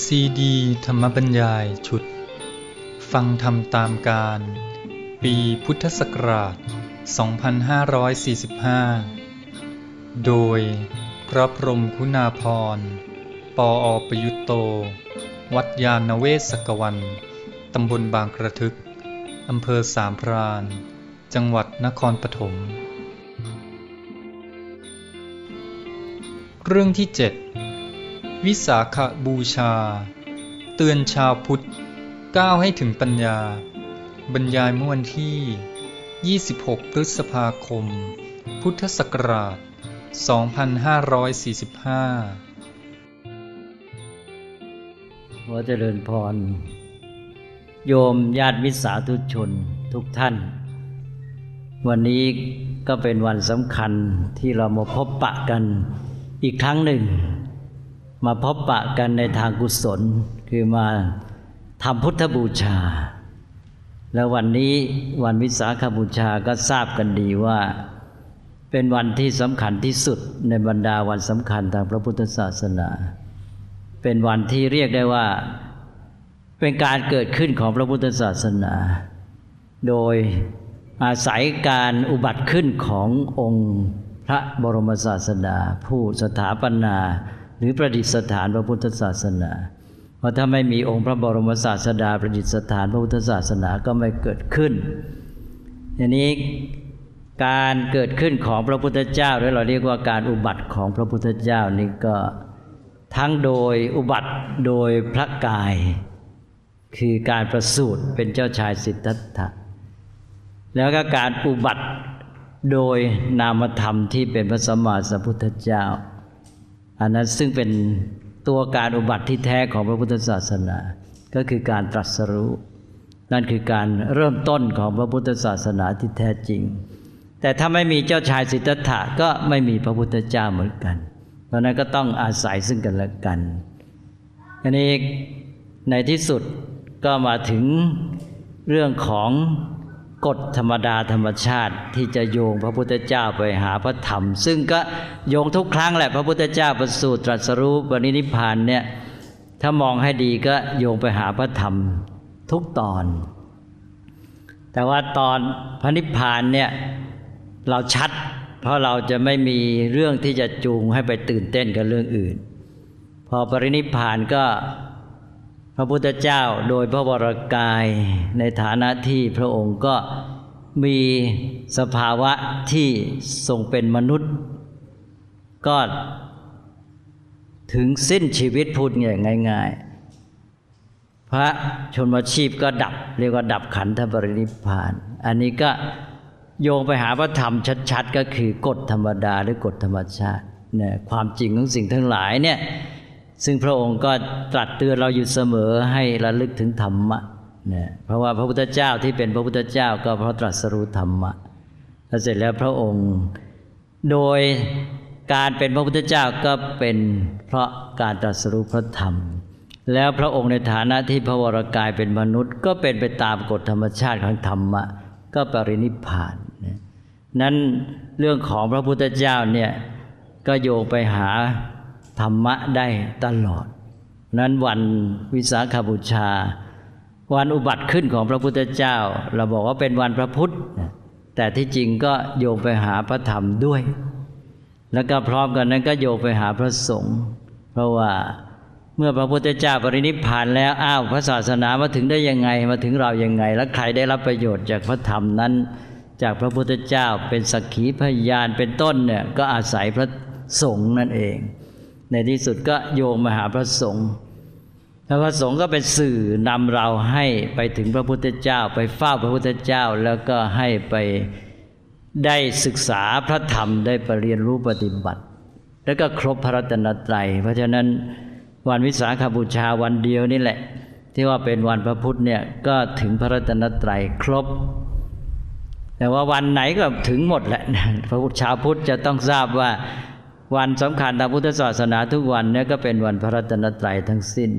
ซีดีธรรมบรรยายชุด ฟังธรรมตามการ ปีพุทธศักราช 2545 โดยพระพรหมคุณาพร ปออประยุตโต วัดยาณเวศกวัน ตำบลบางกระทึก อำเภอสามพราน จังหวัดนครปฐม เรื่องที่7 วิสาขบูชา เตือนชาวพุทธก้าวให้ถึงปัญญา บรรยายเมื่อวันที่ 26 พฤษภาคม พุทธศักราช 2545 ขอเจริญพร โยมญาติมิสาธุชนทุกท่าน วันนี้ก็เป็นวันสำคัญที่เรามาพบปะกันอีกครั้งหนึ่ง มาพบปะกันในทางกุศล คือมาทำพุทธบูชา แล้ววันนี้วันวิสาขบูชาก็ทราบกันดีว่า เป็นวันที่สำคัญที่สุดในบรรดาวันสำคัญทางพระพุทธศาสนา เป็นวันที่เรียกได้ว่าเป็นการเกิดขึ้นของพระพุทธศาสนา โดยอาศัยการอุบัติขึ้นขององค์พระบรมศาสดา ผู้สถาปนา หรือประดิษฐานพระพุทธศาสนา เพราะถ้าไม่มีองค์พระบรมศาสดาประดิษฐานพระพุทธศาสนาก็ไม่เกิดขึ้นทีนี้การเกิดขึ้นของพระพุทธเจ้าหรือเราเรียกว่าการอุบัติของพระพุทธเจ้านี่ก็ทั้งโดยอุบัติโดยพระกาย คือการประสูติเป็นเจ้าชายสิทธัตถะแล้วก็การอุบัติโดยนามธรรมที่เป็นพระสัมมาสัมพุทธเจ้า อันนั้นซึ่งเป็นตัวการอุบัติที่แท้ของพระพุทธศาสนา ก็คือการตรัสรู้ นั่นคือการเริ่มต้นของพระพุทธศาสนาที่แท้จริง แต่ถ้าไม่มีเจ้าชายสิทธัตถะก็ไม่มีพระพุทธเจ้าเหมือนกัน เพราะนั้นก็ต้องอาศัยซึ่งกันและกันอันนี้ในที่สุดก็มาถึงเรื่องของ กฎธรรมดาธรรมชาติที่จะโยงพระพุทธเจ้าไปหาพระธรรม ซึ่งก็โยงทุกครั้งแหละพระพุทธเจ้าประสูติตรัสรู้ปรินิพพานเนี่ยถ้ามองให้ดีก็โยงไปหาพระธรรมทุกตอน แต่ว่าตอนพระนิพพานเนี่ยเราชัด เพราะเราจะไม่มีเรื่องที่จะจูงให้ไปตื่นเต้นกับเรื่องอื่น พอปรินิพพานก็ พระพุทธเจ้าโดยพระวรกายในฐานะที่พระองค์ก็มีสภาวะที่ทรงเป็นมนุษย์ ก็ถึงสิ้นชีวิตพูดง่าย ๆ พระชนมชีพก็ดับ เรียกว่าดับขันธปรินิพานอันนี้ก็โยงไปหาพระธรรมชัด ๆ ก็คือกฎธรรมดาหรือกฎธรรมชาติเนี่ยความจริงของสิ่งทั้งหลายเนี่ย ซึ่งพระองค์ก็ตรัสเตือนเราอยู่เสมอให้ระลึกถึงธรรมะเนี่ยเพราะว่าพระพุทธเจ้าที่เป็นพระพุทธเจ้าก็เพราะตรัสรู้ธรรมะแล้วเสร็จแล้วพระองค์โดยการเป็นพระพุทธเจ้าก็เป็นเพราะการตรัสรู้พระธรรม แล้วพระองค์ในฐานะที่พระวรากายเป็นมนุษย์ ก็เป็นไปตามกฎธรรมชาติของธรรมะก็ปรินิพพานนั้นเรื่องของพระพุทธเจ้าเนี่ยก็โยงไปหา ธรรมะได้ตลอด นั้นวันวิสาขบูชา วันอุบัติขึ้นของพระพุทธเจ้า เราบอกว่าเป็นวันพระพุทธ แต่ที่จริงก็โยงไปหาพระธรรมด้วย แล้วก็พร้อมกันนั้นก็โยงไปหาพระสงฆ์เพราะว่าเมื่อพระพุทธเจ้าปรินิพพานแล้วอ้าวพระศาสนามาถึงได้ยังไงมาถึงเรายังไง แล้วใครได้รับประโยชน์จากพระธรรมนั้น จากพระพุทธเจ้าเป็นสักขีพยานเป็นต้นเนี่ยก็อาศัยพระสงฆ์นั่นเอง ในที่สุดก็โยงมาหาพระสงฆ์แล้วพระสงฆ์ก็เป็นสื่อนำเราให้ไปถึงพระพุทธเจ้า ไปเฝ้าพระพุทธเจ้าแล้วก็ให้ไปได้ศึกษาพระธรรมได้ไปเรียนรู้ปฏิบัติ แล้วก็ครบพระรัตนตรัย เพราะฉะนั้นวันวิสาขบูชาวันเดียวนี่แหละ ที่ว่าเป็นวันพระพุทธเนี่ยก็ถึงพระรัตนตรัยครบ แต่ว่าวันไหนก็ถึงหมดแหละพระพุทธชาวพุทธจะต้องทราบว่า วันสำคัญทางพุทธศาสนาทุกวันนี้ก็เป็นวันพระรัตนตรัยทั้งสิ้น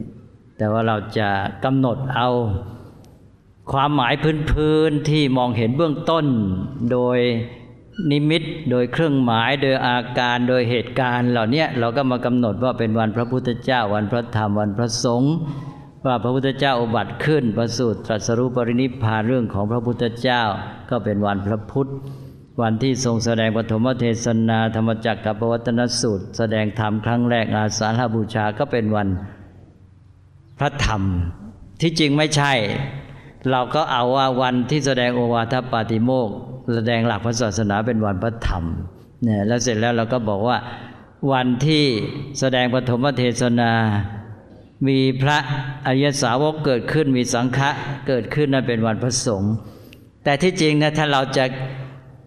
แต่ว่าเราจะกำหนดเอาความหมายพื้นๆที่มองเห็นเบื้องต้น โดยนิมิตโดยเครื่องหมายโดยอาการโดยเหตุการณ์เหล่านี้เราก็มากำหนดว่าเป็นวันพระพุทธเจ้า วันพระธรรมวันพระสงฆ์ว่าพระพุทธเจ้าอุบัติขึ้นประสูติตรัสรู้ปรินิพพานเรื่องของพระพุทธเจ้า ก็เป็นวันพระพุทธ วันที่ทรงแสดงปฐมเทศนาธรรมจักรกับปวัตนสูตร แสดงธรรมครั้งแรกอาสาฬบูชาก็เป็นวันพระธรรมที่จริงไม่ใช่ เราก็เอาว่าวันที่แสดงโอวาทปาติโมกแสดงหลักพระศาสนาเป็นวันพระธรรมเนี่ยแล้วเสร็จแล้วเราก็บอกว่าวันที่แสดงปฐมเทศนา มีพระอริยสาวกเกิดขึ้นมีสังฆะเกิดขึ้นนั่นเป็นวันพระสงฆ์แต่ที่จริงนะถ้าเราจะ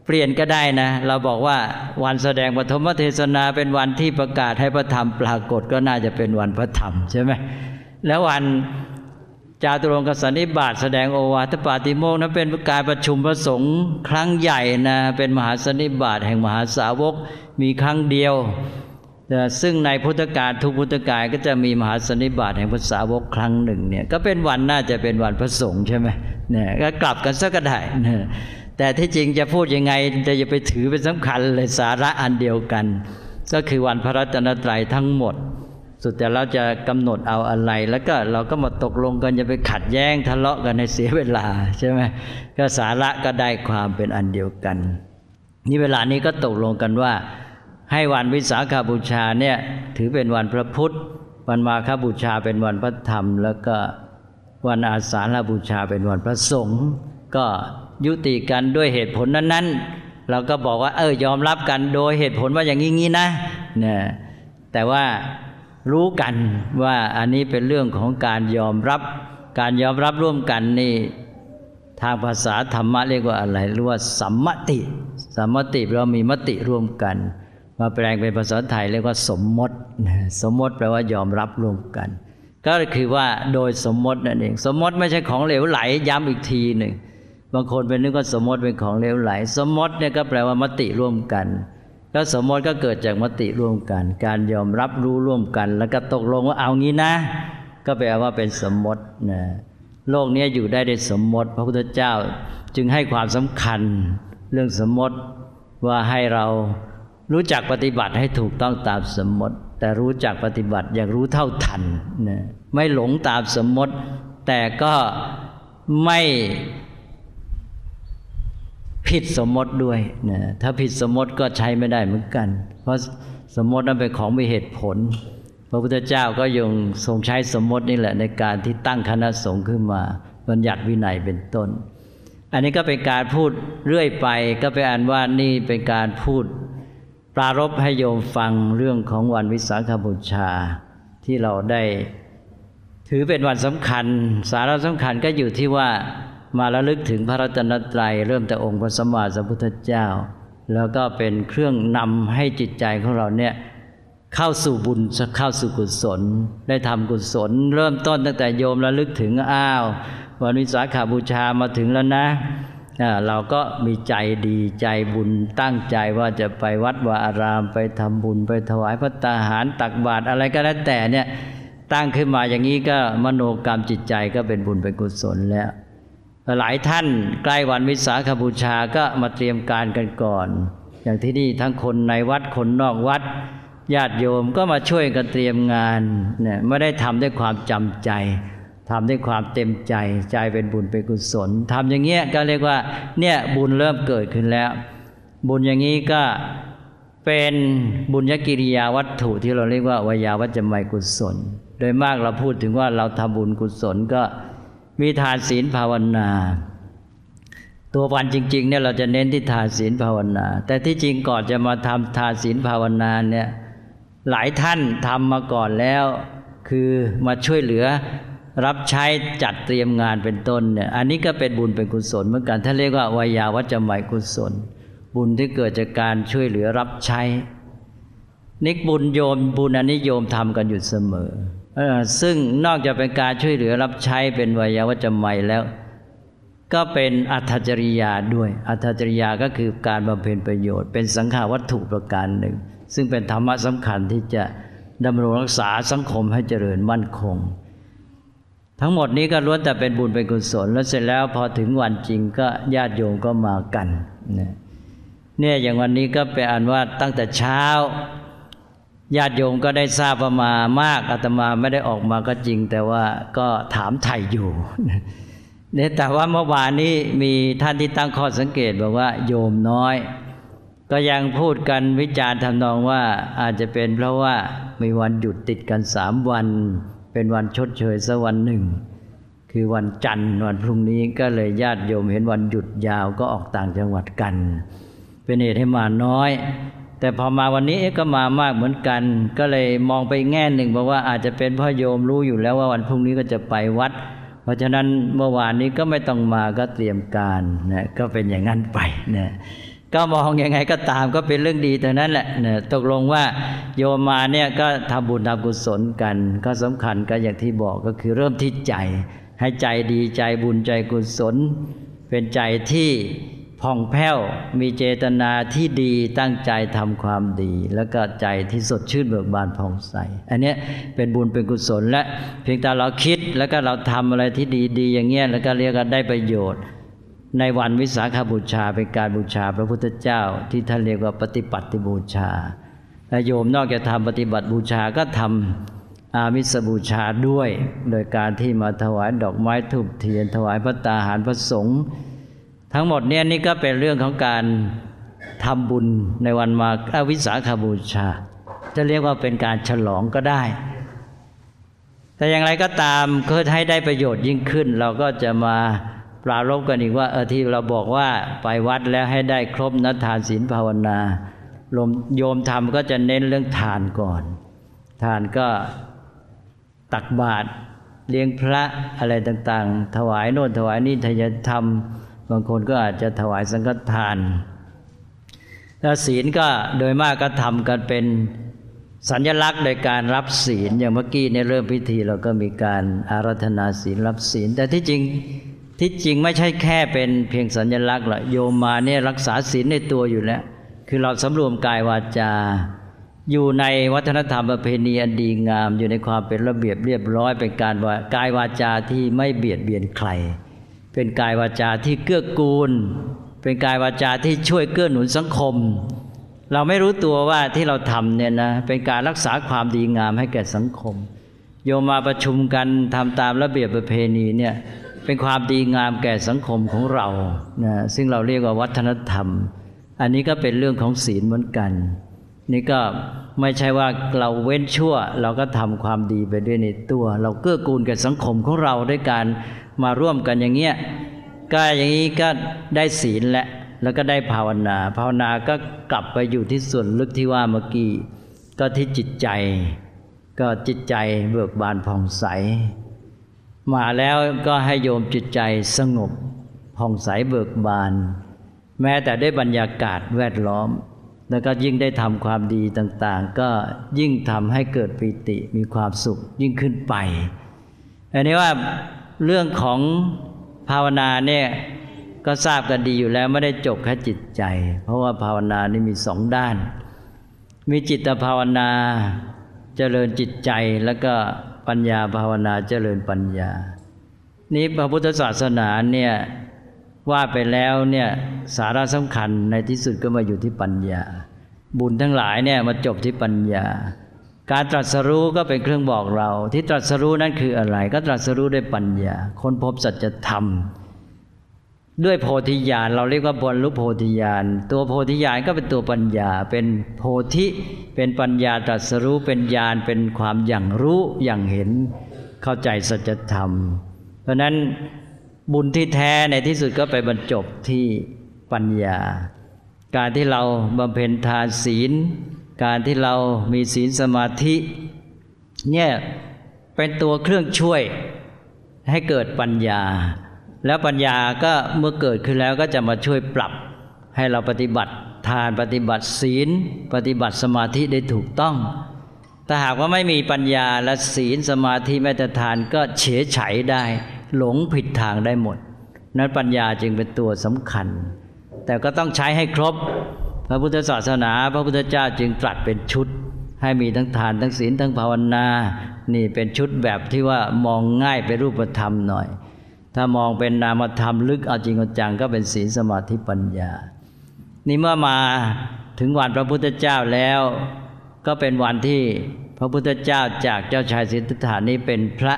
เปลี่ยนก็ได้นะ เราบอกว่าวันแสดงปฐมเทศนาเป็นวันที่ประกาศให้พระธรรมปรากฏก็น่าจะเป็นวันพระธรรมใช่ไหมแล้ววันจาตุรงกสันนิบาตแสดงโอวาทปาติโมกนั้นเป็นการประชุมพระสงฆ์ครั้งใหญ่นะเป็นมหาสันนิบาตแห่งมหาสาวกมีครั้งเดียว ซึ่งในพุทธกาลทุกพุทธกาลก็จะมีมหาสันนิบาตแห่งภาษาวกครั้งหนึ่งเนี่ยก็เป็นวันน่าจะเป็นวันพระสงฆ์ใช่ไหมเนี่ยก็กลับกันสักก็ได้ แต่ที่จริงจะพูดยังไงจะอย่าไปถือเป็นสำคัญเลยสาระอันเดียวกัน ก็คือวันพระรัตนตรัยทั้งหมด สุดแต่เราจะกำหนดเอาอะไร แล้วก็เราก็มาตกลงกันจะไปขัดแย้งทะเลาะกันในเสียเวลาใช่ไหมก็สาระก็ได้ความเป็นอันเดียวกัน นี่เวลานี้ก็ตกลงกันว่า ให้วันวิสาขาบูชาเนี่ยถือเป็นวันพระพุทธ วันมาคบูชาเป็นวันพระธรรม แล้วก็วันอาสาฬบูชาเป็นวันพระสงฆ์ก็ ยุติกันด้วยเหตุผลนั้นๆ เราก็บอกว่า เออยอมรับกันโดยเหตุผลว่าอย่างนี้นะเนี่ยแต่ว่ารู้กันว่าอันนี้เป็นเรื่องของการยอมรับ การยอมรับร่วมกันนี่ทางภาษาธรรมะเรียกว่าอะไรเรียกว่าสัมมติสัมมติเรามีมติร่วมกัน มาแปลงเป็นภาษาไทยเรียกว่าสมมติ สมมติแปลว่ายอมรับร่วมกัน ก็คือว่าโดยสมมตินั่นเอง สมมติไม่ใช่ของเหลวไหลย้ำอีกทีหนึ่ง บางคนเป็นนึกว่าสมมติเป็นของเลวไหล สมมติเนี่ยก็แปลว่ามติร่วมกันแล้วสมมติก็เกิดจากมติร่วมกัน การยอมรับรู้ร่วมกัน แล้วก็ตกลงว่าเอางี้นะ ก็แปลว่าเป็นสมมตินะโลกนี้อยู่ได้ด้วยสมมติ พระพุทธเจ้าจึงให้ความสำคัญ เรื่องสมมติว่าให้เรารู้จักปฏิบัติให้ถูกต้องตามสมมติ แต่รู้จักปฏิบัติอย่างรู้เท่าทันนะไม่หลงตามสมมติ แต่ก็ไม่ ผิดสมมติด้วยนะถ้าผิดสมมติก็ใช้ไม่ได้เหมือนกัน เพราะสมมตินั้นเป็นของมีเหตุผล พระพุทธเจ้าก็ยังทรงใช้สมมตินี่แหละในการที่ตั้งคณะสงฆ์ขึ้นมา บัญญัติวินัยเป็นต้น อันนี้ก็เป็นการพูดเรื่อยไป ก็ไปอ่านว่านี่เป็นการพูดปรารบให้โยมฟังเรื่องของวันวิสาขบูชาที่เราได้ ถือเป็นวันสำคัญ สาระสำคัญก็อยู่ที่ว่า มาระลึกถึงพระรัตนตรัยเริ่มแต่องค์พระสัมมาสัมพุทธเจ้า แล้วก็เป็นเครื่องนำให้จิตใจของเราเนี่ยเข้าสู่บุญเข้าสู่กุศล ได้ทำกุศล เริ่มต้นตั้งแต่โยมระลึกถึงอ้าววันวิสาขาบูชามาถึงแล้วนะเราก็มีใจดีใจบุญตั้งใจว่าจะไปวัดวาอารามไปทำบุญไปถวายพระตาหารตักบาตรอะไรก็แล้วแต่เนี่ยตั้งขึ้นมาอย่างนี้ก็มโนกรรมจิตใจก็เป็นบุญเป็นกุศลแล้ว หลายท่านใกล้วันวิสาขบูชาก็มาเตรียมการกันก่อน อย่างที่นี่ทั้งคนในวัดคนนอกวัดญาติโยมก็มาช่วยกันเตรียมงานเนี่ยไม่ได้ทำด้วยความจำใจทำด้วยความเต็มใจใจเป็นบุญเป็นกุศลทำอย่างเงี้ยก็เรียกว่าเนี่ยบุญเริ่มเกิดขึ้นแล้ว บุญอย่างนี้ก็เป็นบุญญกิริยาวัตถุที่เราเรียกว่าวิยาวัจจะไมกุศล โดยมากเราพูดถึงว่าเราทำบุญกุศลก็ มีทานศีลภาวนา ตัววันจริงๆเนี่ยเราจะเน้นที่ทานศีลภาวนา แต่ที่จริงก่อนจะมาทำทานศีลภาวนาเนี่ยหลายท่านทำมาก่อนแล้ว คือมาช่วยเหลือรับใช้จัดเตรียมงานเป็นต้นเนี่ยอันนี้ก็เป็นบุญเป็นกุศลเหมือนกันท่านเรียกว่าวายาวัจจะหมายกุศล บุญที่เกิดจากการช่วยเหลือรับใช้นิกบุญโยมบุญอันนี้โยมทำกันอยู่เสมอ ซึ่งนอกจากเป็นการช่วยเหลือรับใช้เป็นวิยาวัจไมยแล้ว ก็เป็นอัตจริยาด้วย อัตจริยาก็คือการบำเพ็ญประโยชน์ เป็นสังขาวัตถุประการหนึ่ง ซึ่งเป็นธรรมะสำคัญที่จะดำรงรักษาสังคมให้เจริญมั่นคง ทั้งหมดนี้ก็ล้วนแต่เป็นบุญเป็นกุศลแล้วเสร็จแล้วพอถึงวันจริงก็ญาติโยมก็มากันเนี่ยอย่างวันนี้ก็ไปอ่านว่าตั้งแต่เช้า ญาติโยมก็ได้ทราบประมามากอาตมาไม่ได้ออกมาก็จริง แต่ว่าก็ถามไถ่อยู่เนี่ยแต่ว่าเมื่อวานนี้มีท่านที่ตั้งข้อสังเกตบอกว่า โยมน้อย ก็ยังพูดกันวิจารณ์ทำนองว่าอาจจะเป็นเพราะว่ามีวันหยุดติดกันสามวัน เป็นวันชดเชยสักวันหนึ่ง คือวันจันทร์วันพรุ่งนี้ก็เลยญาติโยมเห็นวันหยุดยาวก็ออกต่างจังหวัดกัน เป็นเหตุให้มาน้อย แต่พอมาวันนี้เอ๊ะก็มามากเหมือนกัน ก็เลยมองไปแง่หนึ่งบอกว่าอาจจะเป็นพ่อโยมรู้อยู่แล้วว่าวันพรุ่งนี้ก็จะไปวัด เพราะฉะนั้นเมื่อวานนี้ก็ไม่ต้องมาก็เตรียมการนะก็เป็นอย่างนั้นไปนะก็มองยังไงก็ตามก็เป็นเรื่องดีแต่นั้นแหละนะตกลงว่าโยมมาเนี่ยก็ทำบุญทำกุศลกัน ก็สำคัญก็อย่างที่บอกก็คือเริ่มที่ใจ ให้ใจดีใจบุญใจกุศล เป็นใจที่ ผ่องแผ้วมีเจตนาที่ดีตั้งใจทำความดี แล้วก็ใจที่สดชื่นเบิกบานผ่องใส อันนี้เป็นบุญเป็นกุศลและเพียงแต่เราคิดแล้วก็เราทำอะไรที่ดี ๆ อย่างเงี้ยแล้วก็เรียกกันได้ประโยชน์ ในวันวิสาขบูชาเป็นการบูชาพระพุทธเจ้าที่ท่านเรียกว่าปฏิปัติบูชาและโยมนอกจากทำปฏิบัติบูชาก็ทำอามิสบูชาด้วย โดยการที่มาถวายดอกไม้ทูบเทียน ถวายพระตาหารพระสงฆ์ ทั้งหมดเนี่ยนี่ก็เป็นเรื่องของการทำบุญในวันมาอวิสาขาบูชา จะเรียกว่าเป็นการฉลองก็ได้ แต่อย่างไรก็ตามเพื่อให้ได้ประโยชน์ยิ่งขึ้น เราก็จะมาปรารบกันอีกว่าเออที่เราบอกว่าไปวัดแล้วให้ได้ครบนัทานศีลภาวนาลมโยมทำก็จะเน้นเรื่องทานก่อน ทานก็ตักบาตรเลี้ยงพระอะไรต่าง ๆ ถวายโน่นถวายนี่ทยธรรม บางคนก็อาจจะถวายสังฆทานถ้าศีลก็โดยมากก็ทำกันเป็นสัญลักษณ์โดยการรับศีลอย่างเมื่อกี้ในเริ่มพิธีเราก็มีการอารัธนาศีลรับศีล แต่ที่จริงที่จริงไม่ใช่แค่เป็นเพียงสัญลักษณ์หรอกโยมมาเนี่ยรักษาศีลในตัวอยู่แล้ว คือเราสำรวมกายวาจา อยู่ในวัฒนธรรมประเพณีอันดีงาม อยู่ในความเป็นระเบียบเรียบร้อยเป็นการกายวาจาที่ไม่เบียดเบียนใคร เป็นกายวาจาที่เกื้อกูล เป็นกายวาจาที่ช่วยเกื้อหนุนสังคม เราไม่รู้ตัวว่าที่เราทำเนี่ยนะเป็นการรักษาความดีงามให้แก่สังคม โยมมาประชุมกันทำตามระเบียบประเพณีเนี่ยเป็นความดีงามแก่สังคมของเรานะซึ่งเราเรียกว่าวัฒนธรรม อันนี้ก็เป็นเรื่องของศีลเหมือนกัน นี่ก็ไม่ใช่ว่าเราเว้นชั่ว เราก็ทำความดีไปด้วยในตัว เราเกื้อกูลแก่สังคมของเราด้วยการ มาร่วมกันอย่างเงี้ยก็อย่างนี้ก็ได้ศีลและแล้วก็ได้ภาวนา ภาวนาก็กลับไปอยู่ที่ส่วนลึกที่ว่าเมื่อกี้ก็ที่จิตใจ ก็จิตใจเบิกบานผ่องใส มาแล้วก็ให้โยมจิตใจสงบผ่องใสเบิกบาน แม้แต่ได้บรรยากาศแวดล้อม แล้วก็ยิ่งได้ทำความดีต่างๆ ก็ยิ่งทำให้เกิดปิติมีความสุขยิ่งขึ้นไปอันนี้ว่า เรื่องของภาวนาเนี่ยก็ทราบกันดีอยู่แล้วไม่ได้จบแค่จิตใจ เพราะว่าภาวนานี่มีสองด้าน มีจิตภาวนาเจริญจิตใจแล้วก็ปัญญาภาวนาเจริญปัญญา นี้พระพุทธศาสนาเนี่ยว่าไปแล้วเนี่ยสาระสำคัญในที่สุดก็มาอยู่ที่ปัญญา บุญทั้งหลายเนี่ยมาจบที่ปัญญา การตรัสรู้ก็เป็นเครื่องบอกเรา ที่ตรัสรู้นั้นคืออะไร ก็ตรัสรู้ด้วยปัญญา คนพบสัจธรรม ด้วยโพธิญาณเราเรียกว่าบรรลุโพธิญาณตัวโพธิญาณก็เป็นตัวปัญญา เป็นโพธิเป็นปัญญาตรัสรู้เป็นญาณเป็นความอย่างรู้อย่างเห็นเข้าใจสัจธรรม เพราะนั้นบุญที่แท้ในที่สุดก็ไปบรรจบที่ปัญญา การที่เราบำเพ็ญทานศีล การที่เรามีศีลสมาธิเนี่ยเป็นตัวเครื่องช่วยให้เกิดปัญญา แล้วปัญญาก็เมื่อเกิดขึ้นแล้วก็จะมาช่วยปรับให้เราปฏิบัติทานปฏิบัติศีล ปฏิบัติสมาธิได้ถูกต้องถ้าหากว่าไม่มีปัญญาและศีลสมาธิแม้แต่ทานก็เฉยไฉได้ หลงผิดทางได้หมด นั้นปัญญาจึงเป็นตัวสำคัญ แต่ก็ต้องใช้ให้ครบ พระพุทธศาสนา พระพุทธเจ้าจึงตรัสเป็นชุด ให้มีทั้งทานทั้งศีลทั้งภาวนา นี่เป็นชุดแบบที่ว่ามองง่ายเป็นรูปธรรมหน่อย ถ้ามองเป็นนามธรรมลึกเอาจริงเอาจังก็เป็นศีลสมาธิปัญญา นี่เมื่อมาถึงวันพระพุทธเจ้าแล้ว ก็เป็นวันที่พระพุทธเจ้าจากเจ้าชายสิทธัตถานี้เป็นพระ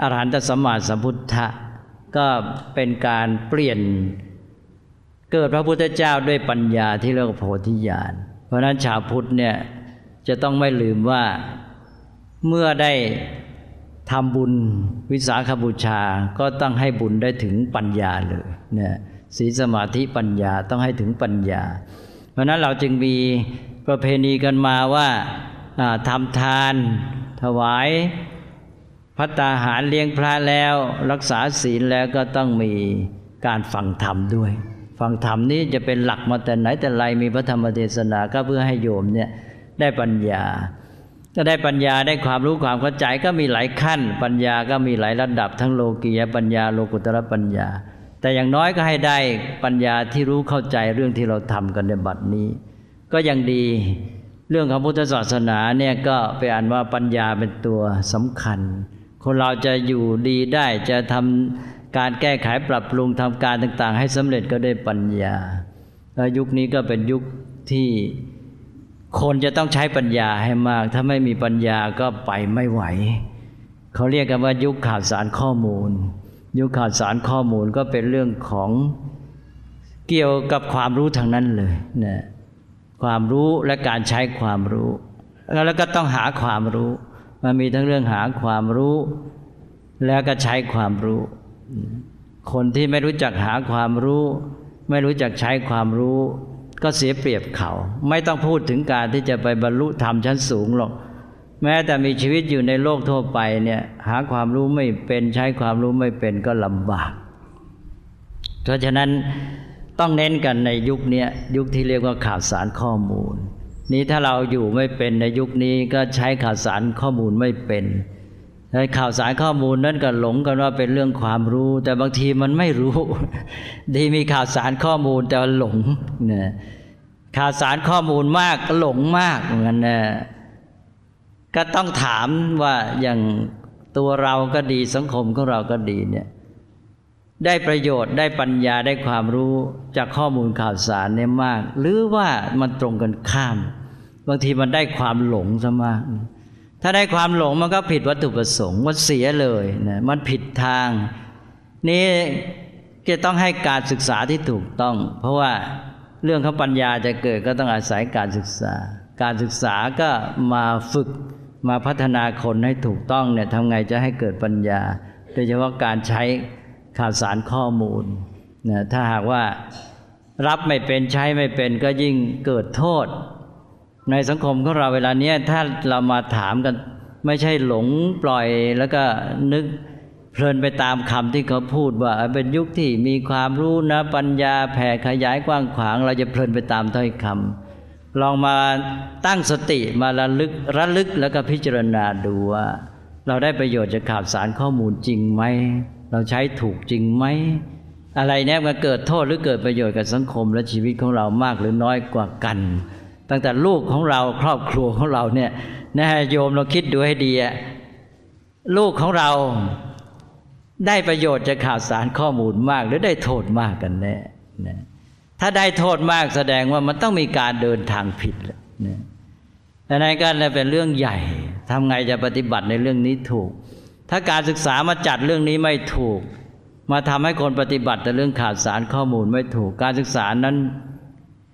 อรหันตสมมาสัมพุทธะก็เป็นการเปลี่ยน เกิดพระพุทธเจ้าด้วยปัญญาที่เรียกว่าโพธิญาณ เพราะนั้นชาวพุทธเนี่ยจะต้องไม่ลืมว่าเมื่อได้ทำบุญวิสาขบูชา ก็ต้องให้บุญได้ถึงปัญญาเลยเนี่ยศีลสมาธิปัญญาต้องให้ถึงปัญญา เพราะนั้นเราจึงมีประเพณีกันมาว่าทำทาน ถวายพัตตาหารเลี้ยงพระแล้ว รักษาศีลแล้วก็ต้องมีการฟังธรรมด้วย ฟังธรรมนี้จะเป็นหลักมาแต่ไหนแต่ไรมีพระธรรมเทศนาก็เพื่อให้โยมเนี่ยได้ปัญญาก็ได้ปัญญาได้ความรู้ความเข้าใจก็มีหลายขั้น ปัญญาก็มีหลายระดับทั้งโลกียปัญญาโลกุตระปัญญา แต่อย่างน้อยก็ให้ได้ปัญญาที่รู้เข้าใจเรื่องที่เราทำกันในบัดนี้ ก็ยังดีเรื่องของพุทธศาสนาเนี่ยก็ไปอ่านว่าปัญญาเป็นตัวสำคัญ คนเราจะอยู่ดีได้จะทำ การแก้ไขปรับปรุงทำการต่าง ๆ ให้สำเร็จก็ได้ปัญญาแล้วยุคนี้ก็เป็นยุคที่คนจะต้องใช้ปัญญาให้มาก ถ้าไม่มีปัญญาก็ไปไม่ไหว เขาเรียกกันว่ายุคข่าวสารข้อมูล ยุคข่าวสารข้อมูลก็เป็นเรื่องของเกี่ยวกับความรู้ทางนั้นเลยนะความรู้และการใช้ความรู้ แล้วก็ต้องหาความรู้ มันมีทั้งเรื่องหาความรู้ แล้วก็ใช้ความรู้ คนที่ไม่รู้จักหาความรู้ ไม่รู้จักใช้ความรู้ ก็เสียเปรียบเขา ไม่ต้องพูดถึงการที่จะไปบรรลุธรรมชั้นสูงหรอก แม้แต่มีชีวิตอยู่ในโลกทั่วไปเนี่ยหาความรู้ไม่เป็นใช้ความรู้ไม่เป็นก็ลำบาก เพราะฉะนั้นต้องเน้นกันในยุคนี้ยุคที่เรียกว่าข่าวสารข้อมูล นี้ถ้าเราอยู่ไม่เป็นในยุคนี้ก็ใช้ข่าวสารข้อมูลไม่เป็นใน ข่าวสารข้อมูลนั้นก็หลงกันว่าเป็นเรื่องความรู้ แต่บางทีมันไม่รู้ ดีมีข่าวสารข้อมูลแต่หลงเนี่ยข่าวสารข้อมูลมากก็หลงมากเหมือนกันนะก็ต้องถามว่าอย่างตัวเราก็ดีสังคมของเราก็ดีเนี่ยได้ประโยชน์ได้ปัญญาได้ความรู้จากข้อมูลข่าวสารเนี่ยมาก หรือว่ามันตรงกันข้าม บางทีมันได้ความหลงซะมาก ถ้าได้ความหลงมันก็ผิดวัตถุประสงค์มันเสียเลยนะมันผิดทาง นี่จะต้องให้การศึกษาที่ถูกต้อง เพราะว่าเรื่องของปัญญาจะเกิดก็ต้องอาศัยการศึกษา การศึกษาก็มาฝึกมาพัฒนาคนให้ถูกต้องเนี่ยทำไงจะให้เกิดปัญญา โดยเฉพาะการใช้ข่าวสารข้อมูลนะถ้าหากว่ารับไม่เป็นใช้ไม่เป็นก็ยิ่งเกิดโทษ ในสังคมของเราเวลาเนี้ยถ้าเรามาถามกัน ไม่ใช่หลงปล่อยแล้วก็นึกเพลินไปตามคำที่เขาพูดว่าเป็นยุคที่มีความรู้นะปัญญาแผ่ขยายกว้างขวาง เราจะเพลินไปตามถ้อยคำลองมาตั้งสติมาระลึกระลึกแล้วก็พิจารณาดูว่า เราได้ประโยชน์จากข่าวสารข้อมูลจริงไหมเราใช้ถูกจริงไหมอะไรเนี่ยมันเกิดโทษหรือเกิดประโยชน์กับสังคมและชีวิตของเรามากหรือน้อยกว่ากัน ตั้งแต่ลูกของเราครอบครัวของเราเนี่ยนะฮะโยมเราคิดดูให้ดีอะลูกของเราได้ประโยชน์จากข่าวสารข้อมูลมาก หรือได้โทษมากกันแน่นะถ้าได้โทษมากแสดงว่ามันต้องมีการเดินทางผิดนะดังนั้นก็เป็นเรื่องใหญ่ทำไงจะปฏิบัติในเรื่องนี้ถูก ถ้าการศึกษามาจัดเรื่องนี้ไม่ถูก มาทำให้คนปฏิบัติแต่เรื่องข่าวสารข้อมูลไม่ถูก การศึกษานั้น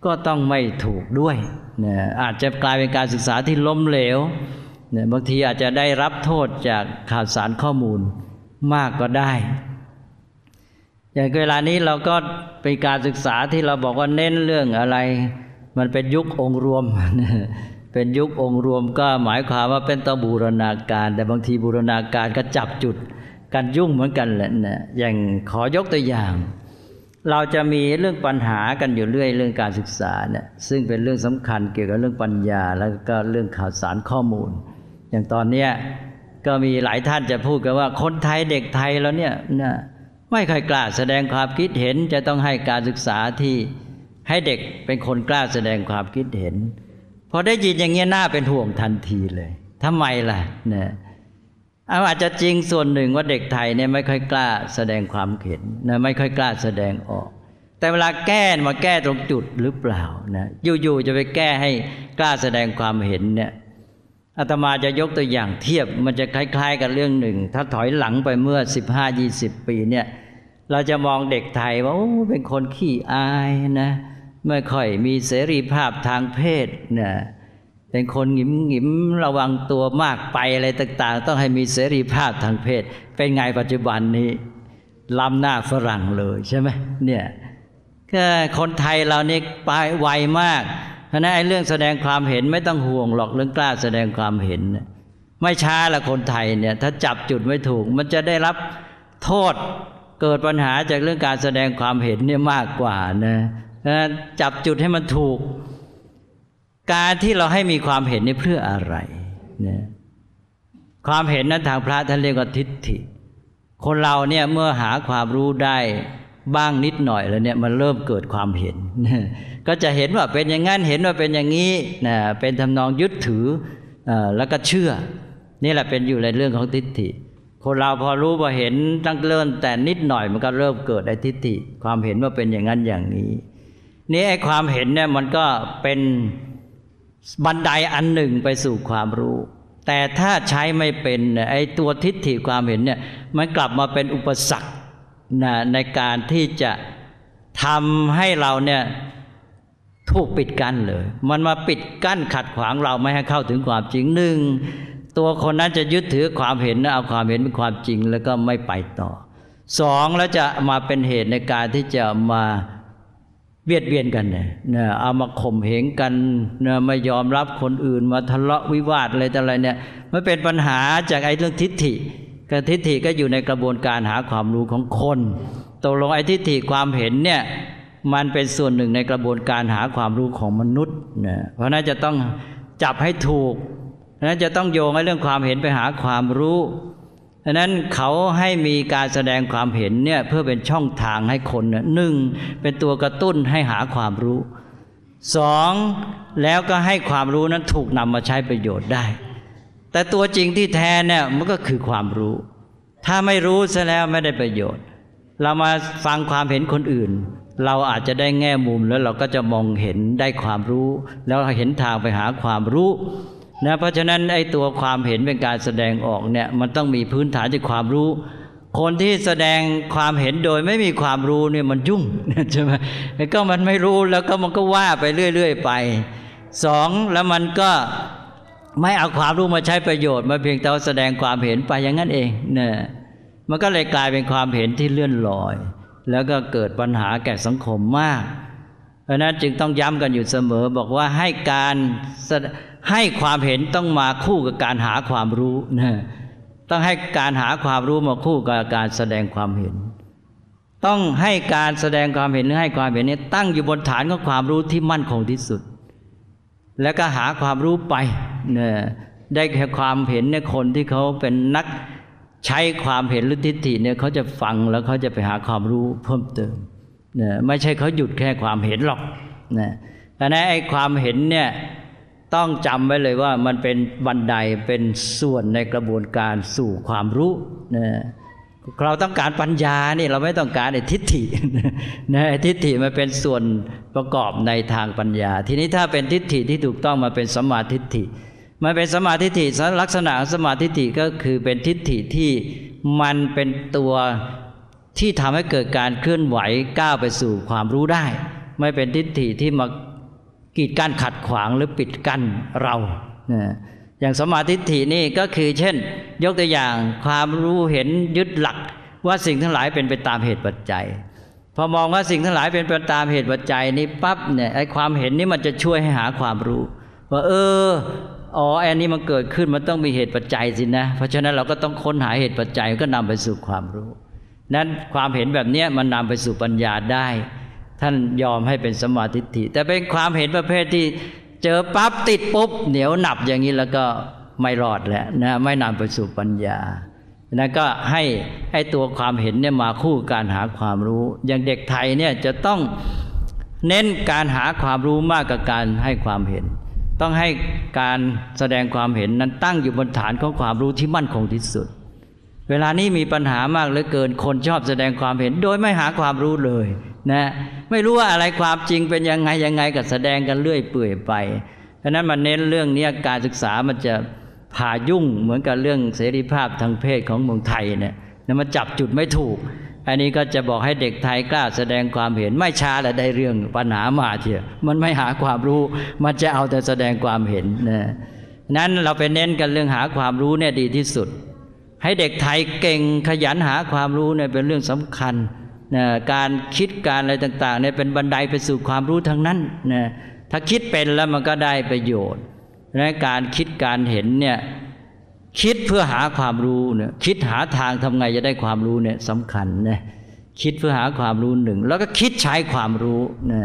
ก็ต้องไม่ถูกด้วย นี่ยอาจจะกลายเป็นการศึกษาที่ล้มเหลวเนี่ยบางทีอาจจะได้รับโทษจากข่าวสารข้อมูลมากก็ได้ อย่างเวลานี้เราก็เป็นการศึกษาที่เราบอกว่าเน้นเรื่องอะไร มันเป็นยุคองค์รวม เป็นยุคองค์รวมก็หมายความว่าเป็นตัวบูรณาการ แต่บางทีบูรณาการก็จับจุดกันยุ่งเหมือนกันแหละนะอย่างขอยกตัวอย่าง เราจะมีเรื่องปัญหากันอยู่เรื่อยเรื่องการศึกษาเนี่ยซึ่งเป็นเรื่องสำคัญเกี่ยวกับเรื่องปัญญา แล้วก็เรื่องข่าวสารข้อมูล อย่างตอนเนี้ยก็มีหลายท่านจะพูดกันว่าคนไทยเด็กไทยแล้วเนี่ยนะไม่ค่อยกล้าแสดงความคิดเห็นจะต้องให้การศึกษาที่ให้เด็กเป็นคนกล้าแสดงความคิดเห็นพอได้ยินอย่างเงี้ยน่าเป็นห่วงทันทีเลยทำไมล่ะ เนี่ยอาจจะจริงส่วนหนึ่งว่าเด็กไทยเนี่ยไม่ค่อยกล้าแสดงความเห็นนะไม่ค่อยกล้าแสดงออก แต่เวลาแก้มาแก้ตรงจุดหรือเปล่านะอยู่ๆจะไปแก้ให้กล้าแสดงความเห็นเนี่ยอาตมาจะยกตัวอย่างเทียบมันจะคล้าย ๆ กับเรื่องหนึ่ง ถ้าถอยหลังไปเมื่อ 15-20 ปีเนี่ยเราจะมองเด็กไทยว่าเป็นคนขี้อายนะไม่ค่อยมีเสรีภาพทางเพศนะ เป็นคนหงิมหงิมระวังตัวมากไปอะไรต่าง ๆ ต้องให้มีเสรีภาพทางเพศ เป็นไงปัจจุบันนี้ล้ำหน้าฝรั่งเลยใช่ไหมเนี่ยก็คนไทยเรานี่ไปไวมาก เพราะนั้นไอ้เรื่องแสดงความเห็นไม่ต้องห่วงหรอกเรื่องกล้าแสดงความเห็น ไม่ช้าละคนไทยเนี่ยถ้าจับจุดไม่ถูก มันจะได้รับโทษเกิดปัญหาจากเรื่องการแสดงความเห็นเนี่ยมากกว่านะจับจุดให้มันถูก การที่เราให้มีความเห็นนี่เพื่ออะไรนความเห็นนั้นทางพระท่านเรียกว่าทิฏฐิ คนเราเนี่ยเมื่อหาความรู้ได้บ้างนิดหน่อยแล้วเนี่ยมันเริ่มเกิดความเห็น ก็จะเห็นว่าเป็นอย่างนั้นเห็นว่าเป็นอย่างนี้นะเป็นทำนองยึดถือแล้วก็เชื่อ นี่แหละเป็นอยู่ในเรื่องของทิฏฐิ คนเราพอรู้พอเห็นตั้งเริ่มแต่นิดหน่อยมันก็เริ่มเกิดไอ้ทิฏฐิ ความเห็นว่าเป็นอย่างนั้นอย่างนี้ นี่ไอ้ความเห็นเนี่ยมันก็เป็น บันไดอันหนึ่งไปสู่ความรู้ แต่ถ้าใช้ไม่เป็นไอ้ตัวทิฏฐิความเห็นเนี่ยมันกลับมาเป็นอุปสรรคนะในการที่จะทำให้เราเนี่ยถูกปิดกั้นเลย มันมาปิดกั้นขัดขวางเราไม่ให้เข้าถึงความจริงหนึ่งตัวคนนั้นจะยึดถือความเห็นเอาความเห็นเป็นความจริงแล้วก็ไม่ไปต่อสองแล้วจะมาเป็นเหตุในการที่จะมา เบียดเบียนกันเนี่ยเอามาข่มเหงกันเนี่ยไม่ยอมรับคนอื่นมาทะเลาะวิวาทอะไรแต่อะไรเนี่ยมันเป็นปัญหาจากไอ้เรื่องทิฏฐิกับทิฏฐิก็อยู่ในกระบวนการหาความรู้ของคนตกลงไอ้ทิฏฐิความเห็นเนี่ยมันเป็นส่วนหนึ่งในกระบวนการหาความรู้ของมนุษย์เนี่ยเพราะนั้นจะต้องจับให้ถูกนั้นจะต้องโยงให้เรื่องความเห็นไปหาความรู้ ดังนั้นเขาให้มีการแสดงความเห็นเนี่ยเพื่อเป็นช่องทางให้คนหนึ่งเป็นตัวกระตุ้นให้หาความรู้สองแล้วก็ให้ความรู้นั้นถูกนำมาใช้ประโยชน์ได้ แต่ตัวจริงที่แท้เนี่ยมันก็คือความรู้ ถ้าไม่รู้ซะแล้วไม่ได้ประโยชน์ เรามาฟังความเห็นคนอื่น เราอาจจะได้แง่มุมแล้วเราก็จะมองเห็นได้ความรู้ แล้วเห็นทางไปหาความรู้ นะเพราะฉะนั้นไอ้ตัวความเห็นเป็นการแสดงออกเนี่ยมันต้องมีพื้นฐานจากความรู้ คนที่แสดงความเห็นโดยไม่มีความรู้เนี่ยมันยุ่งใช่ไหมก็มันไม่รู้แล้วก็มันก็ว่าไปเรื่อย ๆ ไปสองแล้วมันก็ไม่เอาความรู้มาใช้ประโยชน์มาเพียงแต่แสดงความเห็นไปอย่างนั้นเองเนี่ยมันก็เลยกลายเป็นความเห็นที่เลื่อนลอย แล้วก็เกิดปัญหาแก่สังคมมาก เพราะนั้นจึงต้องย้ำกันอยู่เสมอบอกว่าให้การ ให้ความเห็นต้องมาคู่กับการหาความรู้นะต้องให้การหาความรู้มาคู่กับการแสดงความเห็น ต้องให้การแสดงความเห็นหรือให้ความเห็นนี้ตั้งอยู่บนฐานของความรู้ที่มั่นคงที่สุด แล้วก็หาความรู้ไปนะได้แค่ความเห็นเนี่ยคนที่เขาเป็นนักใช้ความเห็นหรือทิฏฐิเนี่ยเขาจะฟังแล้วเขาจะไปหาความรู้เพิ่มเติมนะไม่ใช่เขาหยุดแค่ความเห็นหรอกนะแต่ในไอ้ความเห็นเนี่ย ต้องจำไว้เลยว่ามันเป็นบันไดเป็นส่วนในกระบวนการสู่ความรู้นะเราต้องการปัญญานี่เราไม่ต้องการไอ้ทิฏฐินะทิฏฐิมันเป็นส่วนประกอบในทางปัญญา ทีนี้ถ้าเป็นทิฏฐิที่ถูกต้องมาเป็นสมาทิฏฐิมันเป็นสมาธิฏฐิลักษณะสมาธิฏฐิก็คือเป็นทิฏฐิที่มันเป็นตัวที่ทำให้เกิดการเคลื่อนไหวก้าวไปสู่ความรู้ได้ ไม่เป็นทิฏฐิที่มา กีดกั้นขัดขวางหรือปิดกั้นเราอย่างสมาธิฐินี่ก็คือ เช่น ยกตัวอย่างความรู้เห็นยึดหลักว่าสิ่งทั้งหลายเป็นไปตามเหตุปัจจัย พอมองว่าสิ่งทั้งหลายเป็นไปตามเหตุปัจจัยนี้ปั๊บเนี่ยไอ้ความเห็นนี้มันจะช่วยให้หาความรู้ ว่าเอออ๋ออันนี้มันเกิดขึ้นมันต้องมีเหตุปัจจัยสินะ เพราะฉะนั้นเราก็ต้องค้นหาเหตุปัจจัยก็นำไปสู่ความรู้ นั้นความเห็นแบบนี้มันนำไปสู่ปัญญาได้ ท่านยอมให้เป็นสมาธิิแต่เป็นความเห็นประเภทที่เจอปั๊บติดปุ๊บ เหนียวหนับอย่างนี้แล้วก็ไม่รอดแล้วนะไม่นำไปสู่ปัญญานะก็ให้ให้ตัวความเห็นเนี่ยมาคู่การหาความรู้ อย่างเด็กไทยเนี่ยจะต้องเน้นการหาความรู้มากกว่าการให้ความเห็น ต้องให้การแสดงความเห็นนั้นตั้งอยู่บนฐานของความรู้ที่มั่นคงที่สุด เวลานี้มีปัญหามากเหลือเกินคนชอบแสดงความเห็น โดยไม่หาความรู้เลยนะไม่รู้ว่าอะไรความจริงเป็นยังไงยังไงก็แสดงกันเรื่อยเปื่อยไปเพราะนั้นมันเน้นเรื่องนี้การศึกษามันจะผ่ายุ่งเหมือนกับเรื่องเสรีภาพทางเพศของเมืองไทยเนี่ยมันจับจุดไม่ถูก อันนี้ก็จะบอกให้เด็กไทยกล้าแสดงความเห็นไม่ช้าและได้เรื่องปัญหามาเถอะมันไม่หาความรู้ มันจะเอาแต่แสดงความเห็นนะนั้นเราไปเน้นกันเรื่องหาความรู้เนี่ยดีที่สุด ให้เด็กไทยเก่งขยันหาความรู้เนี่ยเป็นเรื่องสำคัญนะการคิดการอะไรต่างๆเนี่ยเป็นบันไดไปสู่ความรู้ทั้งนั้นนะถ้าคิดเป็นแล้วมันก็ได้ประโยชน์และการคิดการเห็นเนี่ยคิดเพื่อหาความรู้เนี่ยคิดหาทางทำไงจะได้ความรู้เนี่ยสำคัญนะคิดเพื่อหาความรู้หนึ่ง แล้วก็คิดใช้ความรู้นะ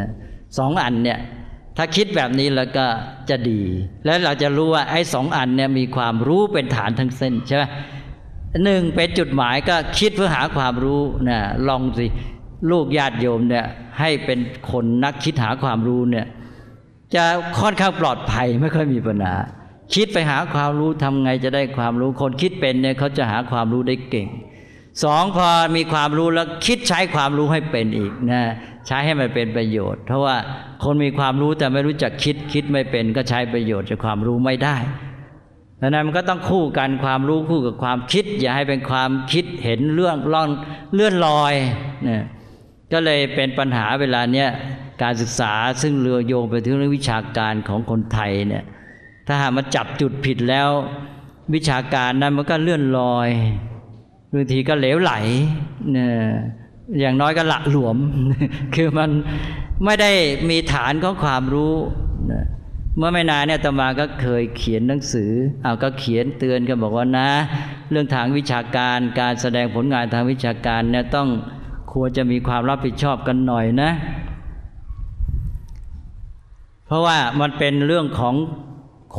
สองอันเนี่ยถ้าคิดแบบนี้แล้วก็จะดี แล้วเราจะรู้ว่าไอ้สองอันเนี่ยมีความรู้เป็นฐานทั้งเส้นใช่ไหม หนึ่งเป็นจุดหมายก็คิดเพื่อหาความรู้นะลองสิลูกญาติโยมเนี่ยให้เป็นคนนักคิดหาความรู้เนี่ยจะค่อนข้างปลอดภัยไม่ค่อยมีปัญหาคิดไปหาความรู้ทำไงจะได้ความรู้คนคิดเป็นเนี่ยเขาจะหาความรู้ได้เก่งสองพอมีความรู้แล้วคิดใช้ความรู้ให้เป็นอีกนะใช้ให้มันเป็นประโยชน์ เพราะว่าคนมีความรู้แต่ไม่รู้จักคิดคิดไม่เป็นก็ใช้ประโยชน์จากความรู้ไม่ได้ ดังนั้นมันก็ต้องคู่กันความรู้คู่กับความคิด อย่าให้เป็นความคิดเห็นเรื่องล่องเลื่อนลอยเนี่ยก็เลยเป็นปัญหาเวลาเนี้ยการศึกษาซึ่งเรือโยงไปถึงเรื่องวิชาการของคนไทยเนี่ยถ้าหากมันจับจุดผิดแล้ว วิชาการนั้นมันก็เลื่อนลอยบางทีก็เหลวไหลเนี่ยอย่างน้อยก็หละหลวม คือมันไม่ได้มีฐานของความรู้ เมื่อไม่นานเนี่ยตมาก็เคยเขียนหนังสือเอาก็เขียนเตือนกันบอกว่านะ เรื่องทางวิชาการการแสดงผลงานทางวิชาการเนี่ยต้องควรจะมีความรับผิดชอบกันหน่อยนะ เพราะว่ามันเป็นเรื่องของ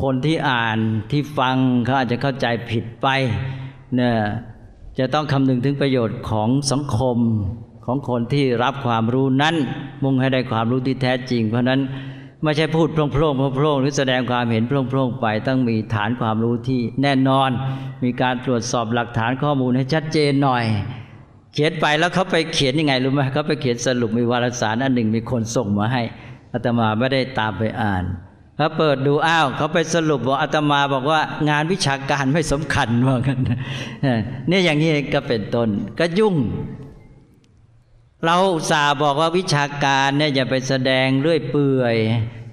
คนที่อ่านที่ฟังเขาอาจจะเข้าใจผิดไปเนี่ยจะต้องคำนึงถึงประโยชน์ของสังคมของคนที่รับความรู้นั้น มุ่งให้ได้ความรู้ที่แท้จริง เพราะนั้น ไม่ใช่พูดโพร่งโพร่งโพร่งหรือแสดงความเห็นโพร่งโพร่งไปต้องมีฐานความรู้ที่แน่นอน มีการตรวจสอบหลักฐานข้อมูลให้ชัดเจนหน่อย เขียนไปแล้วเขาไปเขียนยังไงรู้ไหมเขาไปเขียนสรุปมีวารสารอันหนึ่งมีคนส่งมาให้อาตมาไม่ได้ตามไปอ่านเขาเปิดดูอ้าวเขาไปสรุปบอกอาตมาบอกว่างานวิชาการไม่สำคัญว่ากันนี่ยอย่างนี้ก็เป็นต้นก็ยุ่ง เราสาบอกว่าวิชาการเนี่ยอย่าไปแสดงเรื่อยเปื่อย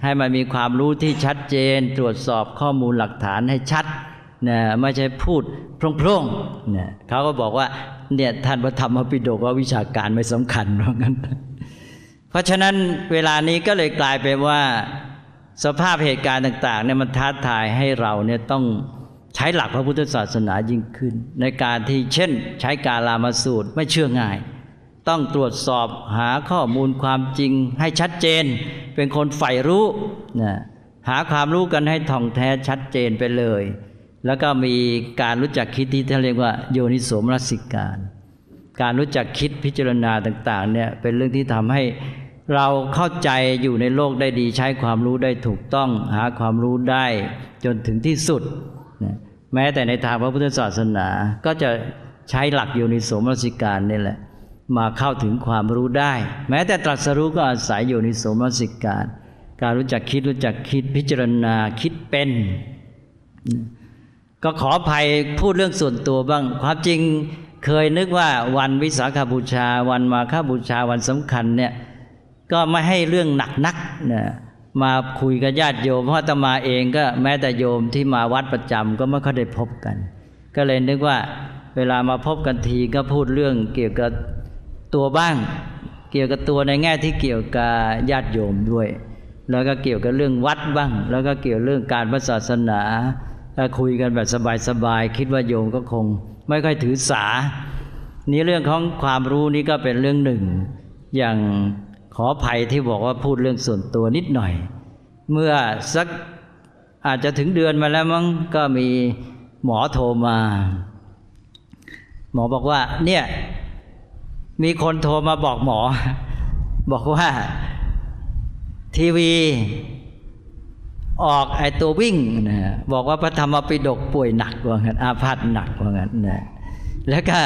ให้มันมีความรู้ที่ชัดเจน ตรวจสอบข้อมูลหลักฐานให้ชัดนะไม่ใช่พูดพร่งๆเนี่ยเขาก็บอกว่าเนี่ยท่านพระธรรมปิฎกว่าวิชาการไม่สำคัญว่างั้น เพราะฉะนั้นเวลานี้ก็เลยกลายเป็นว่าสภาพเหตุการณ์ต่างๆเนี่ยมันท้าทายให้เราเนี่ยต้องใช้หลักพระพุทธศาสนายิ่งขึ้น ในการที่เช่น ใช้กาลามาสูตรไม่เชื่อง่าย ต้องตรวจสอบหาข้อมูลความจริงให้ชัดเจน เป็นคนใฝ่รู้นะหาความรู้กันให้ท่องแท้ชัดเจนไปเลย แล้วก็มีการรู้จักคิดที่เรียกว่าโยนิโสมนสิการ การรู้จักคิดพิจารณาต่างๆเนี่ยเป็นเรื่องที่ทำให้เราเข้าใจอยู่ในโลกได้ดีใช้ความรู้ได้ถูกต้องหาความรู้ได้จนถึงที่สุด แม้แต่ในทางพระพุทธศาสนาก็จะใช้หลักโยนิโสมนสิการนี่แหละ มาเข้าถึงความรู้ได้ แม้แต่ตรัสรู้ก็อาศัยโยนิโสมนสิการ การรู้จักคิดรู้จักคิดพิจารณาคิดเป็น ก็ขออภัยพูดเรื่องส่วนตัวบ้าง ความจริงเคยนึกว่าวันวิสาขบูชา วันมาฆบูชาวันสำคัญเนี่ยก็ไม่ให้เรื่องหนักนักนะมาคุยกับญาติโยมเพราะตมาเองก็แม้แต่โยมที่มาวัดประจำก็ไม่ค่อยได้พบกัน ก็เลยนึกว่าเวลามาพบกันทีก็พูดเรื่องเกี่ยวกับ ตัวบ้าง เกี่ยวกับตัวในแง่ที่เกี่ยวกับญาติโยมด้วย แล้วก็เกี่ยวกับเรื่องวัดบ้าง แล้วก็เกี่ยวเรื่องการพระศาสนาถ้าคุยกันแบบสบายๆคิดว่าโยมก็คง ไม่ค่อยถือสา นี้เรื่องของความรู้นี่ก็เป็นเรื่องหนึ่ง อย่างขออภัยที่บอกว่าพูดเรื่องส่วนตัวนิดหน่อย เมื่อสักอาจจะถึงเดือนมาแล้วมั้งก็มีหมอโทรมา หมอบอกว่าเนี่ย มีคนโทรมาบอกหมอ บอกว่า ทีวีออกไอตัววิ่งนะบอกว่าพระธรรมปิฎกป่วยหนักว่างั้นอาพาธหนักว่างั้นนะแล้วก็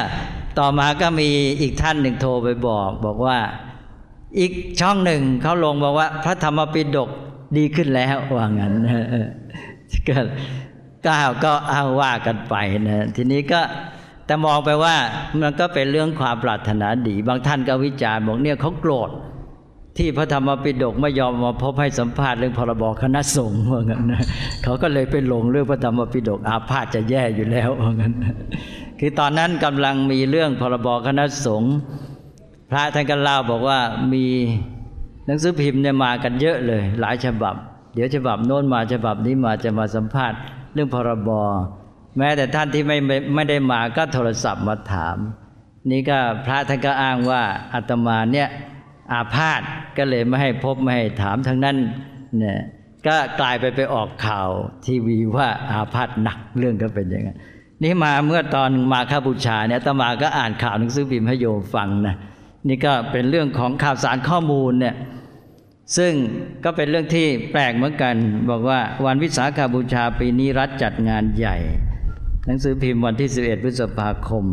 ต่อมาก็มีอีกท่านหนึ่งโทรไปบอก บอกว่าอีกช่องหนึ่งเขาลงบอกว่า พระธรรมปิฎกดีขึ้นแล้วว่างั้นก็ก้าวก็เอาว่ากันไปนะทีนี้ก็ แต่มองไปว่ามันก็เป็นเรื่องความปรารถนาดี บางท่านก็วิจารณ์บอกเนี่ยเขาโกรธที่พระธรรมปิฎกไม่ยอมมาพบให้สัมภาษณ์เรื่องพรบคณะสงฆ์ว่างั้นนะเขาก็เลยไปหลงเรื่องพระธรรมปิฎกอาพาธจะแย่อยู่แล้วว่างั้นคือตอนนั้นกำลังมีเรื่องพรบคณะสงฆ์พระท่านก็เล่าบอกว่ามีหนังสือพิมพ์เนี่ยมากันเยอะเลย หลายฉบับ เดี๋ยวฉบับโน้นมาฉบับนี้มาจะมาสัมภาษณ์เรื่องพรบ แม้แต่ท่านที่ไม่ไม่ได้มาก็โทรศัพท์มาถาม นี่ก็พระท่านก็อ้างว่าอาตมาเนี่ยอาพาธก็เลยไม่ให้พบไม่ให้ถามทั้งนั้นเนี่ยก็กลายไปไปออกข่าวทีวีว่าอาพาธหนักเรื่องก็เป็นอย่างนั้นนี่มาเมื่อตอนมาคาบูชาเนี่ยอาตมาก็อ่านข่าวหนังสือพิมพ์ให้โยมฟังนะนี่ก็เป็นเรื่องของข่าวสารข้อมูลเนี่ยซึ่งก็เป็นเรื่องที่แปลกเหมือนกัน บอกว่าวันวิสาขาบูชาปีนี้รัฐจัดงานใหญ่ หนังสือพิมพ์วันที่ 11 พฤษภาคม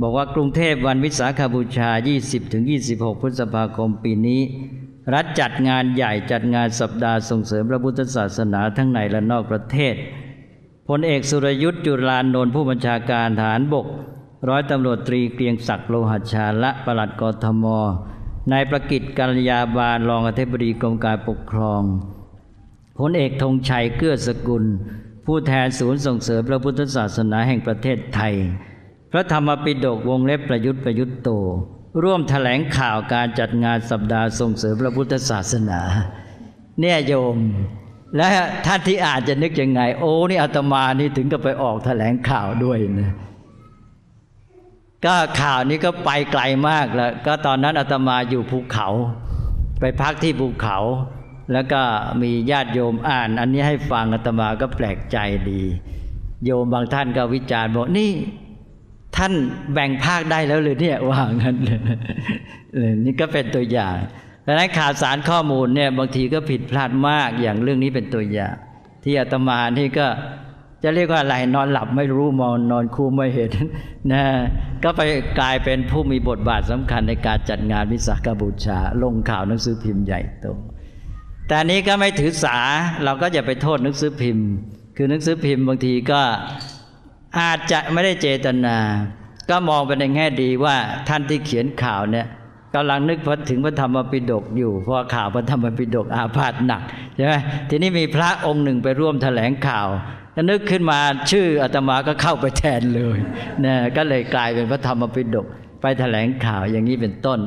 บอกว่ากรุงเทพวันวิสาขบูชา 20-26 พฤษภาคมปีนี้ รัฐจัดงานใหญ่จัดงานสัปดาห์ส่งเสริมพระพุทธศาสนาทั้งในและนอกประเทศพลเอกสุรยุทธ์จุลานนท์ผู้บัญชาการฐานบก ร้อยตำรวจตรีเกรียงศักดิ์โลหชาละประหลัดกทมนายประกิตกัลยาบาลรองอธิบดีกรมการปกครองพลเอกธงชัยเกื้อสกุล ผู้แทนศูนย์ส่งเสริมพระพุทธศาสนาแห่งประเทศไทย พระธรรมปิฎกวงเล็บประยุทธ์ประยุทธ์โต ร่วมถแถลงข่าวการจัดงานสัปดาห์ส่งเสริมพระพุทธศาสนา เนี่ยโยม และท่านที่อาจจะนึกยังไง โอ้นี่อาตมานี่ถึงกับไปออกถแถลงข่าวด้วยนะก็ข่าวนี้ก็ไปไกลมากแล้ว ก็ตอนนั้นอาตมาอยู่ภูเขา ไปพักที่ภูเขา แล้วก็มีญาติโยมอ่าน อันนี้ให้ฟังอาตมาก็แปลกใจดี โยมบางท่านก็วิจารณ์บอกนี่ท่านแบ่งภาคได้แล้วหรือเนี่ยว่างั้นเลยนี่ก็เป็นตัวอย่างดังนั้นข่าวสารข้อมูลเนี่ยบางทีก็ผิดพลาดมากอย่างเรื่องนี้เป็นตัวอย่าง ที่อาตมานี่ก็จะเรียกว่าอะไรนอนหลับไม่รู้มองนอนคูไม่เห็นนะก็ไปกลายเป็นผู้มีบทบาทสำคัญในการจัดงานวิสาขบูชา ลงข่าวหนังสือพิมพ์ใหญ่โต แต่นี้ก็ไม่ถือสาเราก็อย่าไปโทษนังสือพิมพ์ คือนังสือพิมพ์บางทีก็อาจจะไม่ได้เจตนา ก็มองไปในแง่ดีว่าท่านที่เขียนข่าวเนี่ยกำลังนึกพถึงพระธรรมปิฎกอยู่เพราะข่าวพระธรรมปิฎกอาพาธหนักใช่ไหมทีนี้มีพระองค์หนึ่งไปร่วมแถลงข่าวนึกขึ้นมาชื่ออาตมาก็เข้าไปแทนเลยนะก็เลยกลายเป็นพระธรรมปิฎกไปแถลงข่าวอย่างนี้เป็นต้น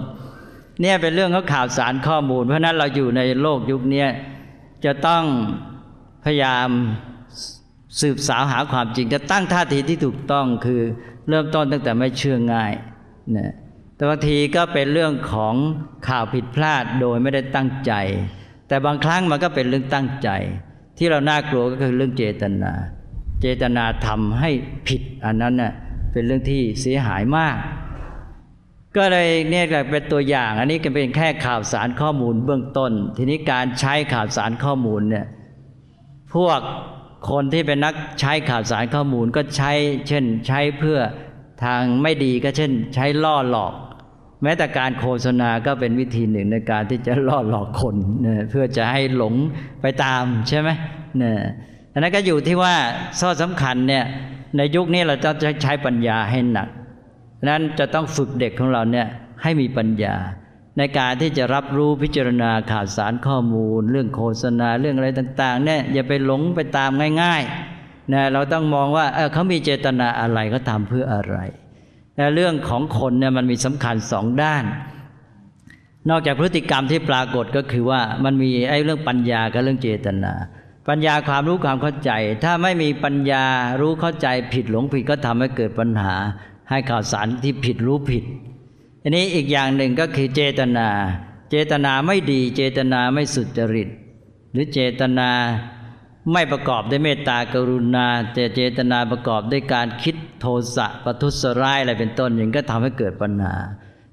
เนี่ยเป็นเรื่องของข่าวสารข้อมูล เพราะนั้นเราอยู่ในโลกยุคนี้จะต้องพยายามสืบสาวหาความจริง จะตั้งท่าทีที่ถูกต้องคือเริ่มต้นตั้งแต่ไม่เชื่อง่ายนะแต่บางทีก็เป็นเรื่องของข่าวผิดพลาดโดยไม่ได้ตั้งใจ แต่บางครั้งมันก็เป็นเรื่องตั้งใจ ที่เราน่ากลัวก็คือเรื่องเจตนา เจตนาทำให้ผิดอันนั้นเน่ะเป็นเรื่องที่เสียหายมาก ก็เลยเนี่ยเป็นตัวอย่าง อันนี้ก็เป็นแค่ข่าวสารข้อมูลเบื้องต้น ทีนี้การใช้ข่าวสารข้อมูลเนี่ยพวกคนที่เป็นนักใช้ข่าวสารข้อมูลก็ใช้ เช่นใช้เพื่อทางไม่ดีก็เช่น ใช้ล่อหลอก แม้แต่การโฆษณาก็เป็นวิธีหนึ่งในการที่จะล่อหลอกคนเนี่ยเพื่อจะให้หลงไปตามใช่ไหมเนี่ยอันนั้นก็อยู่ที่ว่าข้อสำคัญเนี่ยในยุคนี้เราจะใช้ปัญญาให้หนัก นั้นจะต้องฝึกเด็กของเราเนี่ยให้มีปัญญา ในการที่จะรับรู้พิจารณาข่าวสารข้อมูล เรื่องโฆษณาเรื่องอะไรต่าง ๆ เนี่ยอย่าไปหลงไปตามง่ายๆนะเราต้องมองว่าเเขามีเจตนาอะไรเขาทาเพื่ออะไรแต่เรื่องของคนเนี่ยมันมีสำคัญสองด้าน นอกจากพฤติกรรมที่ปรากฏก็คือว่ามันมีไอ้เรื่องปัญญากับเรื่องเจตนา ปัญญาความรู้ความเข้าใจ ถ้าไม่มีปัญญารู้เข้าใจผิดหลงผิดก็ทำให้เกิดปัญหา ให้ข่าวสารที่ผิดรู้ผิด อันนี้อีกอย่างหนึ่งก็คือเจตนา เจตนาไม่ดี เจตนาไม่สุจริต หรือเจตนาไม่ประกอบด้วยเมตตากรุณาแต่เจตนาประกอบด้วยการคิดโทสะประทุษร้ายอะไรเป็นต้นอย่างก็ทำให้เกิดปัญหา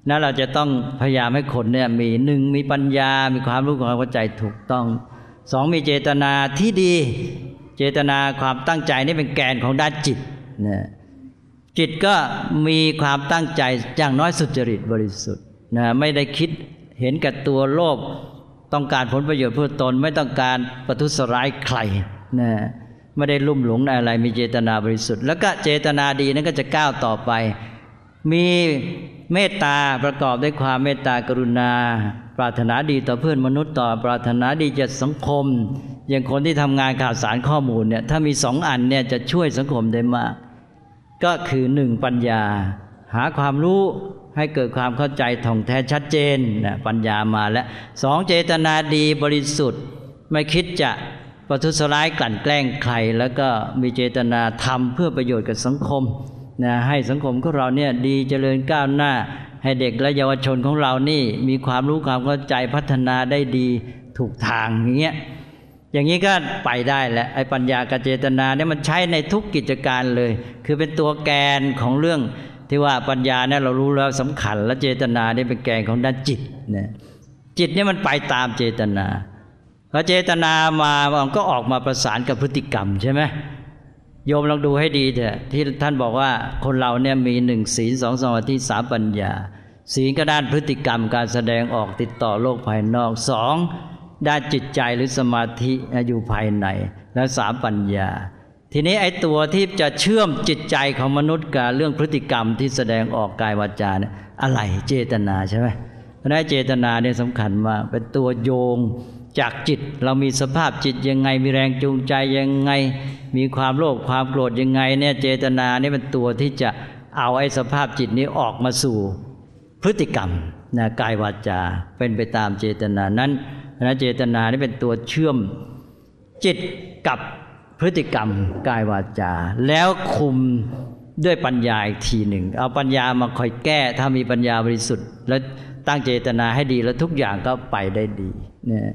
นั้นเราจะต้องพยายามให้คนเนี่ยมีหนึ่งมีปัญญา มีความรู้ความเข้าใจถูกต้องสองมีเจตนาที่ดี เจตนาความตั้งใจนี่เป็นแกนของด้านจิตนะ จิตก็มีความตั้งใจอย่างน้อยสุจริตบริสุทธิ์นะไม่ได้คิดเห็นกับตัวโลภต้องการผลประโยชน์เพื่อตนไม่ต้องการประทุษร้ายใครนะไม่ได้ลุ่มหลงในอะไรมีเจตนาบริสุทธิ์ แล้วก็เจตนาดีนั้นก็จะก้าวต่อไป มีเมตตาประกอบด้วยความเมตตากรุณา ปรารถนาดีต่อเพื่อนมนุษย์ต่อ ปรารถนาดีจะสังคม อย่างคนที่ทำงานข่าวสารข้อมูลเนี่ยถ้ามีสองอันเนี่ยจะช่วยสังคมได้มาก ก็คือหนึ่งปัญญา หาความรู้ให้เกิดความเข้าใจท่องแท้ชัดเจนนะปัญญามาแล้วสองเจตนาดีบริสุทธิ์ ไม่คิดจะประทุษร้ายกลั่นแกล้งใคร แล้วก็มีเจตนาทำเพื่อประโยชน์กับสังคมนะให้สังคมของเราเนี่ยดีเจริญก้าวหน้า ให้เด็กและเยาวชนของเรานี่มีความรู้ความเข้าใจพัฒนาได้ดีถูกทางอย่างเงี้ย อย่างนี้ก็ไปได้แหละไอ้ปัญญากับเจตนาเนี่ยมันใช้ในทุกกิจการเลย คือเป็นตัวแกนของเรื่องที่ว่าปัญญาเนี่ยเรารู้แล้วสำคัญ และเจตนาเนี่ยเป็นแกนของด้านจิตเนี่ยจิตเนี่ยมันไปตามเจตนาพอเจตนามามันก็ออกมาประสานกับพฤติกรรมใช่ไหมโยมลองดูให้ดีเถอะที่ท่านบอกว่าคนเราเนี่ยมีหนึ่งศีลสองสมาธิสามปัญญาศีลก็ด้านพฤติกรรมการแสดงออกติดต่อโลกภายนอกสอง ด้านจิตใจหรือสมาธิอยู่ภายใน และสามปัญญา ทีนี้ไอ้ตัวที่จะเชื่อมจิตใจของมนุษย์กับเรื่องพฤติกรรมที่แสดงออกกายวาจาเนี่ยอะไรเจตนาใช่ไหมเพราะนั้นเจตนาเนี่ยสำคัญมากเป็นตัวโยงจากจิตเรามีสภาพจิตยังไง มีแรงจูงใจยังไง มีความโลภความโกรธยังไงเนี่ยเจตนานี่เป็นตัวที่จะเอาไอ้สภาพจิตนี้ออกมาสู่พฤติกรรมนะกายวาจาเป็นไปตามเจตนานั้น นะเจตนานี่เป็นตัวเชื่อมจิตกับพฤติกรรมกายวาจา แล้วคุมด้วยปัญญาอีกทีหนึ่ง เอาปัญญามาคอยแก้ ถ้ามีปัญญาบริสุทธิ์ แล้วตั้งเจตนาให้ดีแล้วทุกอย่างก็ไปได้ดีเนี่ย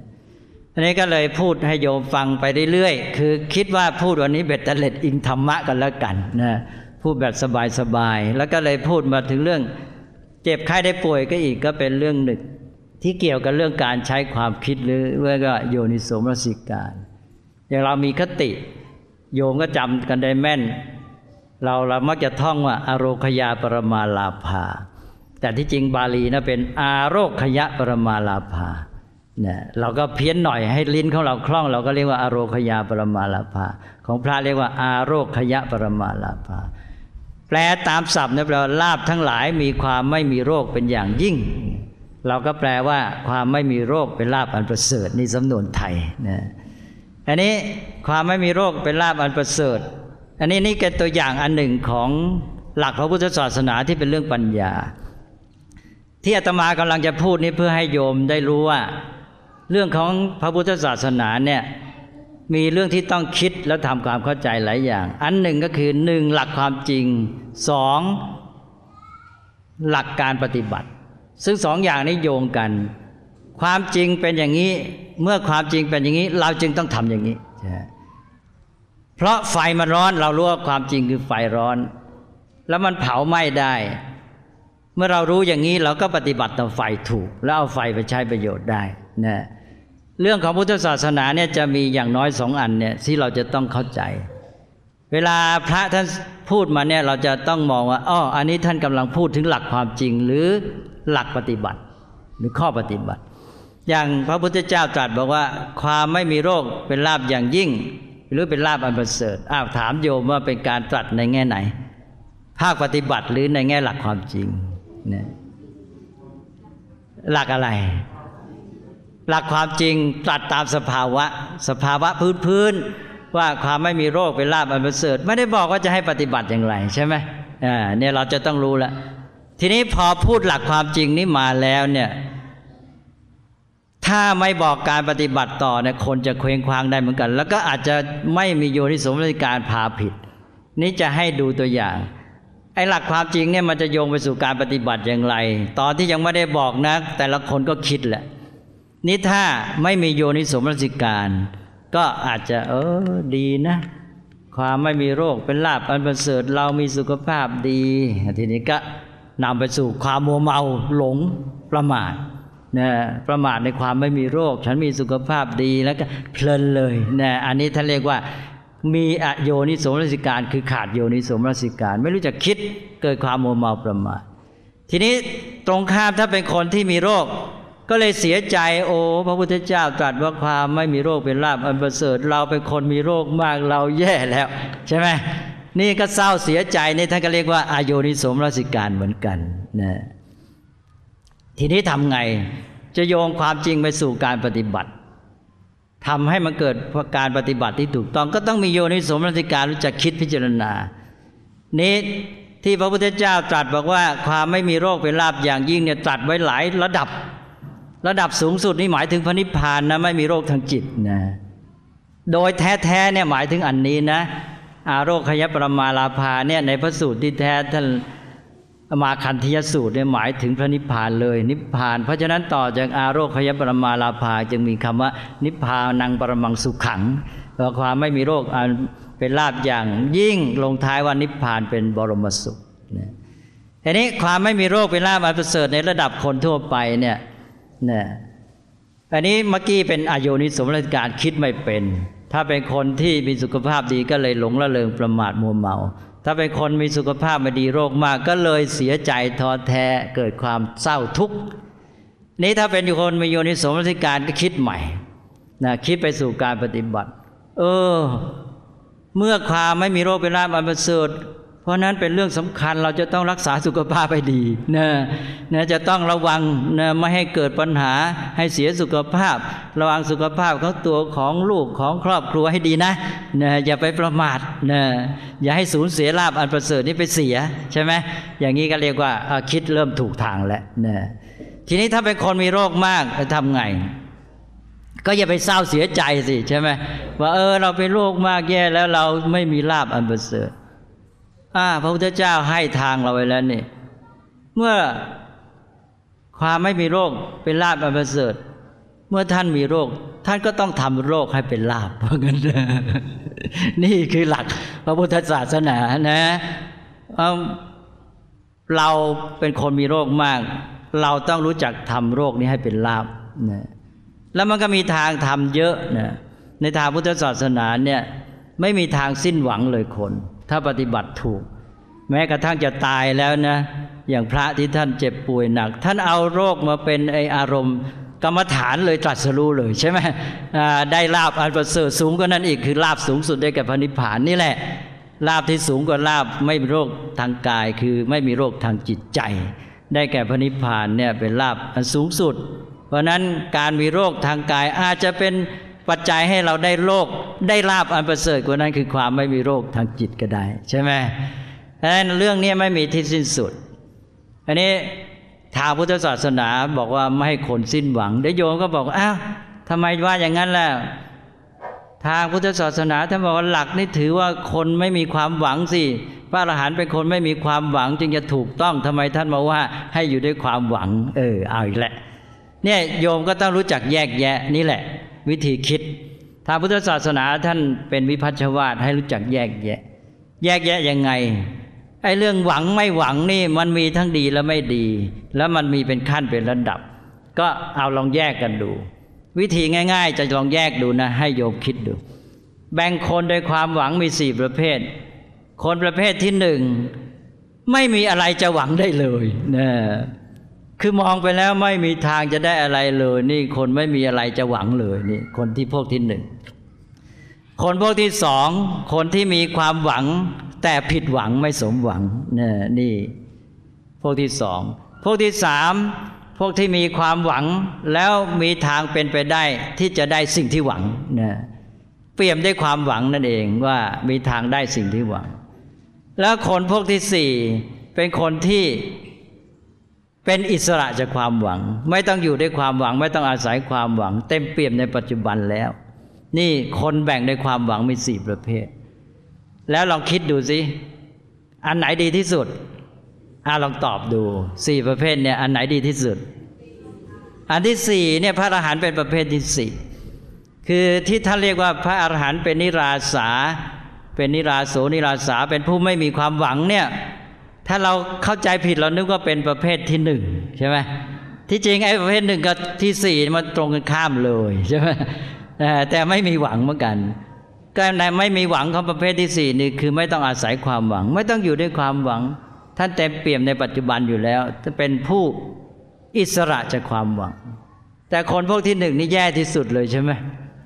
อันนี้ก็เลยพูดให้โยมฟังไปเรื่อยๆ คือคิดว่าพูดวันนี้เบ็ดเตล็ดอิงธรรมะกันแล้วกันนะพูดแบบสบายๆ แล้วก็เลยพูดมาถึงเรื่อง เจ็บไข้ได้ป่วยก็อีกก็เป็นเรื่องหนึ่ง ที่เกี่ยวกับเรื่องการใช้ความคิดหรือเรื่องก็โยนิโสมนสิการ อย่างเรามีคติ โยมก็จำกันได้แม่น เราเรามักจะท่องว่าอาโรคยาปรมาลาภา แต่ที่จริงบาลีนะเป็นอาโรคยะปรมาลาภาเนี่ยเราก็เพี้ยนหน่อยให้ลิ้นของเราคล่อง เราก็เรียกว่าอาโรคยาปรมาลาภา ของพระเรียกว่าอาโรคยะปรมาลาภา แปลตามศัพท์นี่แปลว่าลาบทั้งหลายมีความไม่มีโรคเป็นอย่างยิ่ง เราก็แปลว่าความไม่มีโรคเป็นลาบอันประเสริฐนี่สำนวนไทยนะอันนี้ความไม่มีโรคเป็นลาบอันประเสริฐ อันนี้นี่เป็นตัวอย่างอันหนึ่งของหลักพระพุทธศาสนาที่เป็นเรื่องปัญญา ที่อาตมากำลังจะพูดนี้เพื่อให้โยมได้รู้ว่า เรื่องของพระพุทธศาสนาเนี่ยมีเรื่องที่ต้องคิดแล้วทำความเข้าใจหลายอย่าง อันหนึ่งก็คือหนึ่งหลักความจริงสองหลักการปฏิบัติ ซึ่งสองอย่างนี้โยงกัน ความจริงเป็นอย่างนี้ เมื่อความจริงเป็นอย่างนี้ เราจึงต้องทำอย่างนี้ เพราะไฟมันร้อนเรารู้ว่าความจริงคือไฟร้อน แล้วมันเผาไหม้ได้ เมื่อเรารู้อย่างนี้เราก็ปฏิบัติต่อไฟถูก แล้วเอาไฟไปใช้ประโยชน์ได้นะเรื่องของพุทธศาสนาเนี่ยจะมีอย่างน้อยสองอันเนี่ยที่เราจะต้องเข้าใจ เวลาพระท่านพูดมาเนี่ยเราจะต้องมองว่าอ๋ออันนี้ท่านกำลังพูดถึงหลักความจริงหรือ หลักปฏิบัติ หรือข้อปฏิบัติ อย่างพระพุทธเจ้าตรัสบอกว่า ความไม่มีโรคเป็นลาบอย่างยิ่ง หรือเป็นลาบอันประเสริฐอ้าวถามโยมว่าเป็นการตรัสในแง่ไหน ภาคปฏิบัติหรือในแง่หลักความจริงเนี่ยหลักอะไร หลักความจริงตรัสตามสภาวะ สภาวะพื้นพื้นว่าความไม่มีโรคเป็นลาบอันประเสริฐ ไม่ได้บอกว่าจะให้ปฏิบัติอย่างไรใช่ไหมอ่าเนี่ยเราจะต้องรู้ละ ทีนี้พอพูดหลักความจริงนี้มาแล้วเนี่ย ถ้าไม่บอกการปฏิบัติต่อเนี่ยคนจะเคว้งคว้างได้เหมือนกัน แล้วก็อาจจะไม่มีโยนิสมรสการพาผิด นี่จะให้ดูตัวอย่างไอ้หลักความจริงเนี่ยมันจะโยงไปสู่การปฏิบัติอย่างไร ตอนที่ยังไม่ได้บอกนะแต่ละคนก็คิดแหละ นี่ถ้าไม่มีโยนิสมรสิการ ก็อาจจะเออดีนะ ความไม่มีโรคเป็นลาบอันประเสริฐเรามีสุขภาพดี ทีนี้ก็ นำไปสู่ความมัวเมาหลงประมาทนะประมาทในความไม่มีโรค ฉันมีสุขภาพดีแล้วก็เพลินเลยนะอันนี้ท่านเรียกว่ามีอโยนิโสมนสิการ คือขาดโยนิโสมนสิการ ไม่รู้จะคิดเกิดความมัวเมาประมาททีนี้ตรงข้ามถ้าเป็นคนที่มีโรค ก็เลยเสียใจโอ้พระพุทธเจ้าตรัสว่าความไม่มีโรคเป็นลาภอันประเสริฐเราเป็นคนมีโรคมากเราแย่แล้ว ใช่ไหม นี่ก็เศร้าเสียใจนี่ท่านก็เรียกว่าอโยนิสมรสิการเหมือนกันนะทีนี้ทำไง จะโยงความจริงไปสู่การปฏิบัติทำให้มันเกิดการปฏิบัติที่ถูกต้องก็ต้องมีโยนิสมรสิการรู้จักคิดพิจารณา นี้ที่พระพุทธเจ้าตรัสบอกว่าความไม่มีโรคเป็นลาบอย่างยิ่งเนี่ยตรัสไว้หลายระดับ ระดับสูงสุดนี่หมายถึงพระนิพพานนะไม่มีโรคทางจิตนะโดยแท้ๆเนี่ยหมายถึงอันนี้นะ โรคขยปรมาลาภาเนี่ยในพระสูตรที่แท้ท่านมาคันธยสูตรเนี่ยหมายถึงพระนิพพานเลย นิพพาน เพราะฉะนั้นต่อจากอาโรคขยปรมาลาภาจึงมีคำว่า นิพพานังปรมังสุขขังเพราะความไม่มีโรคเป็นลาบอย่างยิ่งลงท้ายว่านิพพานเป็นบรมสุขนะทีนี้ความไม่มีโรคเป็นลาบอันประเสริฐในระดับคนทั่วไปเนี่ยนะอันนี้เมื่อกี้เป็นอโยนิสมรสการคิดไม่เป็น ถ้าเป็นคนที่มีสุขภาพดีก็เลยหลงละเลงประมาทมัวเมา ถ้าเป็นคนมีสุขภาพไม่ดีโรคมาก ก็เลยเสียใจท้อแท้เกิดความเศร้าทุกข์นี้ถ้าเป็นคนมีโยนิสมรสิการก็คิดใหม่นะคิดไปสู่การปฏิบัติ เออ เมื่อความไม่มีโรคเป็นลาภอันประเสริฐ เพราะนั้นเป็นเรื่องสำคัญเราจะต้องรักษาสุขภาพให้ดีนะนะจะต้องระวังนะไม่ให้เกิดปัญหาให้เสียสุขภาพ ระวังสุขภาพของตัวของลูกของครอบครัวให้ดีนะนะอย่าไปประมาทนะอย่าให้สูญเสียลาบอันประเสริฐนี้ไปเสียใช่ไหมอย่างนี้ก็เรียกว่าคิดเริ่มถูกทางแล้วนะทีนี้ถ้าเป็นคนมีโรคมากจะทำไงก็อย่าไปเศร้าเสียใจสิใช่ไหมว่าเออเราเป็นโรคมากแย่แล้วเราไม่มีลาบอันประเสริฐ อ่า พระพุทธเจ้าให้ทางเราไว้แล้วนี่ เมื่อความไม่มีโรคเป็นลาบอันประเสริฐ เมื่อท่านมีโรค ท่านก็ต้องทำโรคให้เป็นลาบเพราะงั้นนี่คือหลักพระพุทธศาสนานะเราเป็นคนมีโรคมาก เราต้องรู้จักทำโรคนี้ให้เป็นลาบนะแล้วมันก็มีทางทำเยอะนะในทางพุทธศาสนาเนี่ยไม่มีทางสิ้นหวังเลยคน ถ้าปฏิบัติถูก แม้กระทั่งจะตายแล้วนะ อย่างพระที่ท่านเจ็บป่วยหนัก ท่านเอาโรคมาเป็นไออารมณ์กรรมฐานเลยตรัสรู้เลยใช่ไหมได้ลาบอันประเสริฐสูงกว่านั้นอีกคือลาบสูงสุดได้แก่พระนิพพานนี่แหละลาบที่สูงกว่าลาบไม่มีโรคทางกาย คือไม่มีโรคทางจิตใจ ได้แก่พระนิพพานเนี่ยเป็นลาบอันสูงสุด เพราะนั้นการมีโรคทางกายอาจจะเป็น ปัจจัยให้เราได้โลกได้ลาบอันประเสริฐกว่านั้นคือความไม่มีโรคทางจิตก็ได้ ใช่ไหมดังนั้นเรื่องนี้ไม่มีที่สิ้นสุด อันนี้ทางพุทธศาสนาบอกว่าไม่ให้คนสิ้นหวังได้โยมก็บอกอ้าวทำไมว่าอย่างนั้นล่ะทางพุทธศาสนาท่านบอกว่าหลักนี่ถือว่าคนไม่มีความหวังสิพระอรหันต์เป็นคนไม่มีความหวัง จึงจะถูกต้องทำไมท่านมาว่าให้อยู่ด้วยความหวัง เออเอาอีกแหละเนี่ยโยมก็ต้องรู้จักแยกแยะนี่แหละ วิธีคิดทางพุทธศาสนาท่านเป็นวิพัชวาทให้รู้จักแยกแยะ แยกแยะยังไงไอ้เรื่องหวังไม่หวังนี่มันมีทั้งดีและไม่ดี แล้วมันมีเป็นขั้นเป็นระดับ ก็เอาลองแยกกันดู วิธีง่าย ๆ จะลองแยกดูนะ ให้โยมคิดดู แบ่งคนโดยความหวังมีสี่ประเภท คนประเภทที่หนึ่งไม่มีอะไรจะหวังได้เลยนะ คือมองไปแล้วไม่มีทางจะได้อะไรเลย นี่คนไม่มีอะไรจะหวังเลยนี่คนที่พวกที่หนึ่งคนพวกที่สองคนที่มีความหวัง แต่ผิดหวังไม่สมหวังเนี่ยนี่พวกที่สองพวกที่สามพวกที่มีความหวังแล้วมีทางเป็นไปได้ที่จะได้สิ่งที่หวังเนะเปรียมด้วยความหวังนั่นเองว่ามีทางได้สิ่งที่หวัง แล้วคนพวกที่สี่เป็นคนที่ เป็นอิสระจากความหวัง ไม่ต้องอยู่ด้วยความหวัง ไม่ต้องอาศัยความหวัง เต็มเปี่ยมในปัจจุบันแล้ว นี่คนแบ่งในความหวังมีสี่ประเภท แล้วลองคิดดูสิอันไหนดีที่สุดอ่าลองตอบดูสี่ประเภทเนี่ยอันไหนดีที่สุด อันที่สี่เนี่ยพระอรหันต์เป็นประเภทที่สี่คือที่ท่านเรียกว่าพระอรหันต์เป็นนิราสา เป็นนิราโสนิราสาเป็นผู้ไม่มีความหวังเนี่ย ถ้าเราเข้าใจผิดเรานึกว่าเป็นประเภทที่หนึ่งใช่ไหมที่จริงไอ้ประเภทหนึ่งกับที่สี่มันตรงกันข้ามเลยใช่ไหมแต่ไม่มีหวังเหมือนกันการในไม่มีหวังของประเภทที่สี่นี่คือไม่ต้องอาศัยความหวัง ไม่ต้องอยู่ด้วยความหวัง ท่านเต็มเปี่ยมในปัจจุบันอยู่แล้วจะเป็นผู้อิสระจากความหวัง แต่คนพวกที่หนึ่งนี่แย่ที่สุดเลยใช่ไหม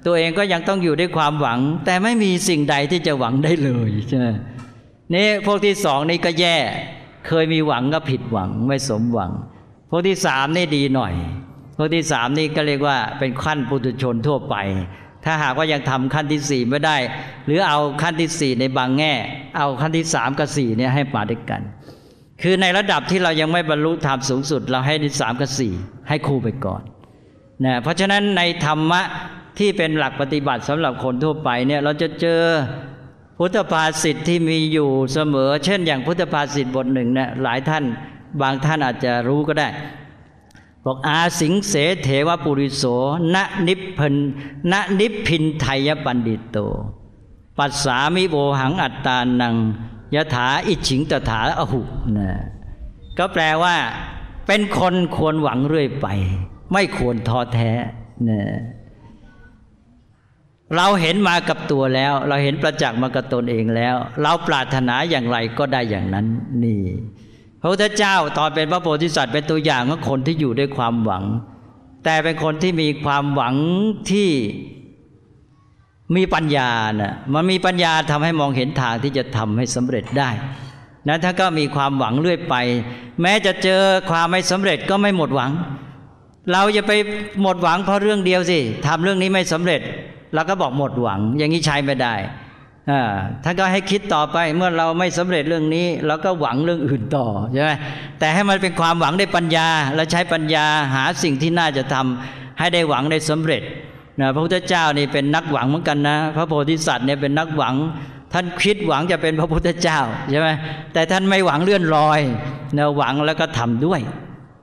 ตัวเองก็ยังต้องอยู่ด้วยความหวัง แต่ไม่มีสิ่งใดที่จะหวังได้เลยใช่ไหม นี่พวกที่สองนี่ก็แย่ เคยมีหวังก็ผิดหวังไม่สมหวัง พวกที่สามนี่ดีหน่อย พวกที่สามนี่ก็เรียกว่าเป็นขั้นปุถุชนทั่วไป ถ้าหากว่ายังทำขั้นที่สี่ไม่ได้ หรือเอาขั้นที่สี่ในบางแง่ เอาขั้นที่สามกับสี่เนี่ยให้มาด้วยกัน คือในระดับที่เรายังไม่บรรลุธรรมสูงสุด เราให้ที่สามกับสี่ให้คู่ไปก่อนนะเพราะฉะนั้นในธรรมะที่เป็นหลักปฏิบัติสำหรับคนทั่วไปเนี่ยเราจะเจอ พุทธภาษิตที่มีอยู่เสมอ เช่น อย่างพุทธภาษิตบทหนึ่งเนี่ยหลายท่านบางท่านอาจจะรู้ก็ได้บอกอาสิงเสเถวปุริโสณนิพพนณนิพพินไทยปันดิตโต ปัสสามิโวหังอัตตานังยถาอิฉิงตถาอหุนะก็แปลว่า เป็นคนควรหวังเรื่อยไป ไม่ควรท้อแท้นะ เราเห็นมากับตัวแล้ว เราเห็นประจักษ์มากับตนเองแล้ว เราปรารถนาอย่างไรก็ได้อย่างนั้นนี่ พระพุทธเจ้าตอนเป็นพระโพธิสัตว์เป็นตัวอย่างของคนที่อยู่ด้วยความหวัง แต่เป็นคนที่มีความหวังที่มีปัญญานะมันมีปัญญาทำให้มองเห็นทางที่จะทำให้สำเร็จได้นะถ้าก็มีความหวังเรื่อยไป แม้จะเจอความไม่สำเร็จก็ไม่หมดหวัง เราจะไปหมดหวังเพราะเรื่องเดียวสิทำเรื่องนี้ไม่สำเร็จ เราก็บอกหมดหวัง อย่างนี้ใช้ไม่ได้ท่านก็ให้คิดต่อไปเมื่อเราไม่สำเร็จเรื่องนี้เราก็หวังเรื่องอื่นต่อใช่ไหมแต่ให้มันเป็นความหวังได้ปัญญา และใช้ปัญญาหาสิ่งที่น่าจะทำให้ได้หวังได้สำเร็จนะพระพุทธเจ้านี่เป็นนักหวังเหมือนกันนะ พระโพธิสัตว์เนี่ยเป็นนักหวัง ท่านคิดหวังจะเป็นพระพุทธเจ้าใช่ไหมแต่ท่านไม่หวังเลื่อนลอยนะหวังแล้วก็ทำด้วย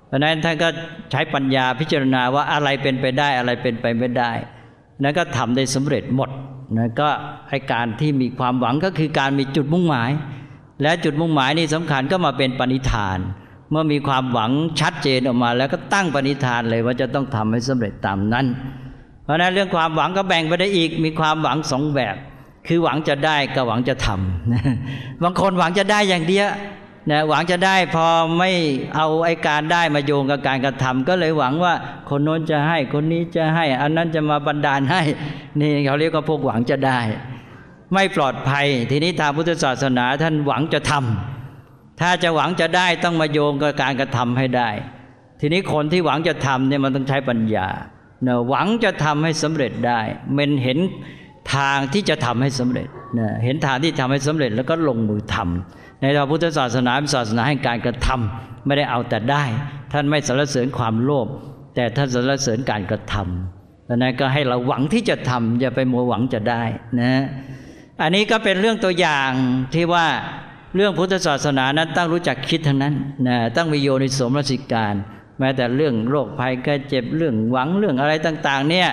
เพราะนั้นท่านก็ใช้ปัญญาพิจารณาว่าอะไรเป็นไปได้อะไรเป็นไปไม่ได้ นั้นก็ทำได้สำเร็จหมดนะก็ให้การที่มีความหวังก็คือการมีจุดมุ่งหมาย และจุดมุ่งหมายนี่สำคัญก็มาเป็นปณิธาน เมื่อมีความหวังชัดเจนออกมา แล้วก็ตั้งปณิธานเลยว่าจะต้องทำให้สำเร็จตามนั้น เพราะนั้นเรื่องความหวังก็แบ่งไปได้อีก มีความหวังสองแบบ คือหวังจะได้กับหวังจะทำบางคนหวังจะได้อย่างเดียว นะหวังจะได้พอไม่เอาไอ้การได้มาโยงกับการกระทำก็เลยหวังว่าคนโน้นจะให้คนนี้จะให้ อันนั้นจะมาบันดาลให้ นี่เขาเรียกว่าพวกหวังจะได้ ไม่ปลอดภัย ทีนี้ทางพุทธศาสนาท่านหวังจะทำถ้าจะหวังจะได้ต้องมาโยงกับการกระทำให้ได้ ทีนี้คนที่หวังจะทำเนี่ยมันต้องใช้ปัญญาเนะหวังจะทำให้สำเร็จได้ มันเห็นทางที่จะทำให้สำเร็จนะเห็นทางที่ทำให้สำเร็จแล้วก็ลงมือทำ ในพระพุทธศาสนาเป็นศาสนาแห่งการกระทำไม่ได้เอาแต่ได้ ท่านไม่สรรเสริญความโลภแต่ท่านสรรเสริญการกระทำดังนั้นก็ให้เราหวังที่จะทำอย่าไปมัวหวังจะได้นะอันนี้ก็เป็นเรื่องตัวอย่างที่ว่าเรื่องพุทธศาสนานั้นต้องรู้จักคิดทั้งนั้นนะต้องมีโยนิสมรสิการ แม้แต่เรื่องโรคภัยก่เจ็บเรื่องหวังเรื่องอะไรต่าง ๆ เนี่ย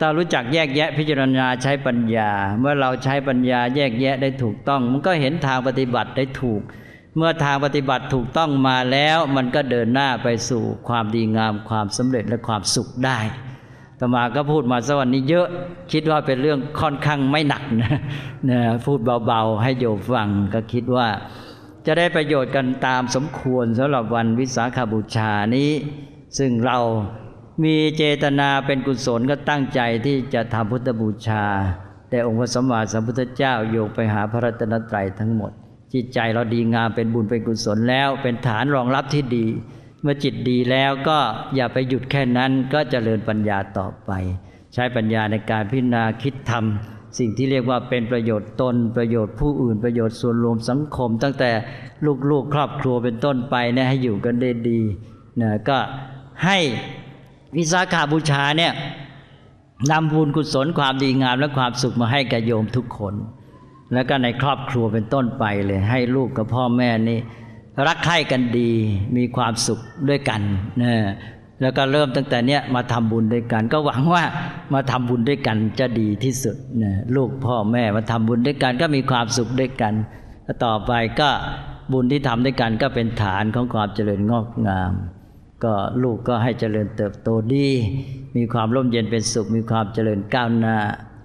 ถ้ารู้จักแยกแยะพิจารณาใช้ปัญญา เมื่อเราใช้ปัญญาแยกแยะได้ถูกต้อง มันก็เห็นทางปฏิบัติได้ถูก เมื่อทางปฏิบัติถูกต้องมาแล้วมันก็เดินหน้าไปสู่ความดีงามความสำเร็จและความสุขได้ตมาก็พูดมาสวันนี้เยอะคิดว่าเป็นเรื่องค่อนข้างไม่หนักนะนะพูดเบาๆ ให้โยมฟังก็คิดว่าจะได้ประโยชน์กันตามสมควรสำหรับวันวิสาขาบูชานี้ ซึ่งเรา มีเจตนาเป็นกุศลก็ตั้งใจที่จะทำพุทธบูชา แต่องค์พระสัมมาสัมพุทธเจ้าโยกไปหาพระรัตนตรัยทั้งหมด จิตใจเราดีงามเป็นบุญเป็นกุศลแล้ว เป็นฐานรองรับที่ดี เมื่อจิตดีแล้วก็อย่าไปหยุดแค่นั้นก็จเจริญปัญญาต่อไป ใช้ปัญญาในการพิจารณาคิดทำสิ่งที่เรียกว่าเป็นประโยชน์ตน ประโยชน์ผู้อื่นประโยชน์ส่วนรวมสังคม ตั้งแต่ลูกๆครอบครัวเป็นต้นไปเนี่ยให้อยู่กันได้ดีนะก็ให้ วิสาขาบูชาเนี่ยนำบุญกุศลความดีงามและความสุขมาให้แก่โยมทุกคน แล้วก็ในครอบครัวเป็นต้นไปเลย ให้ลูกกับพ่อแม่นี่รักใคร่กันดีมีความสุขด้วยกันนะแล้วก็เริ่มตั้งแต่เนี้ยมาทำบุญด้วยกัน ก็หวังว่ามาทำบุญด้วยกันจะดีที่สุดนะลูกพ่อแม่มาทำบุญด้วยกันก็มีความสุขด้วยกันต่อไปก็บุญที่ทำด้วยกันก็เป็นฐานของความเจริญงอกงาม ก็ลูกก็ให้เจริญเติบโตดี มีความร่มเย็นเป็นสุข มีความเจริญก้าวหน้า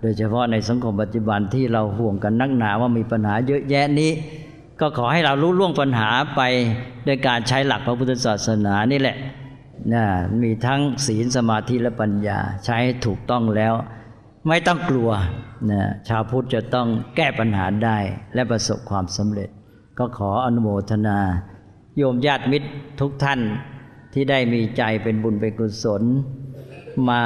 โดยเฉพาะในสังคมปัจจุบันที่เราห่วงกันนักหนาว่ามีปัญหาเยอะแยะนี้ ก็ขอให้เรารู้ล่วงปัญหาไปด้วยการใช้หลักพระพุทธศาสนานี่แหละนะมีทั้งศีลสมาธิและปัญญาใช้ใถูกต้องแล้ว ไม่ต้องกลัวนะชาวพุทธจะต้องแก้ปัญหาได้และประสบความสำเร็จ ก็ขออนุโมทนา โยมญาติมิตรทุกท่าน ที่ได้มีใจเป็นบุญเป็นกุศล มา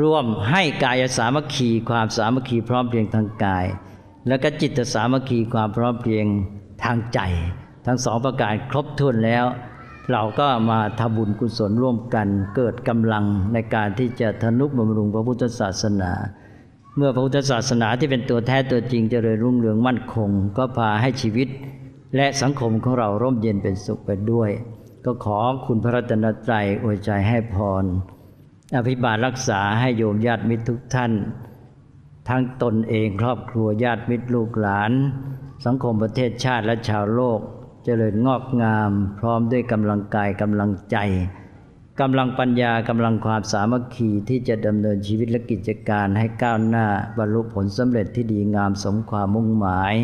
ร่วมให้กายสามัคคีความสามัคคีพร้อมเพรียงทางกาย แล้วก็จิตสามัคคีความพร้อมเพรียงทางใจ ทั้งสองประการครบถ้วนแล้ว เราก็มาทำบุญกุศลร่วมกัน เกิดกำลังในการที่จะทนุบำรุงพระพุทธศาสนา เมื่อพระพุทธศาสนาที่เป็นตัวแท้ตัวจริงจเจริญรุ่งเรืองมั่นคง ก็พาให้ชีวิต และสังคมของเราร่มเย็นเป็นสุขไปด้วย ก็ขอคุณพระรัตนตรัยอวยใจให้พร อภิบาลรักษาให้โยมญาติมิตรทุกท่าน ทั้งตนเองครอบครัวญาติมิตรลูกหลาน สังคมประเทศชาติและชาวโลกจเจริญงอกงาม พร้อมด้วยกำลังกายกำลังใจกำลังปัญญากำลังความสามัคคีที่จะดำเนินชีวิตและกิจการให้ก้าวหน้าบรรลุผลสำเร็จที่ดีงามสมความมุ่งหมาย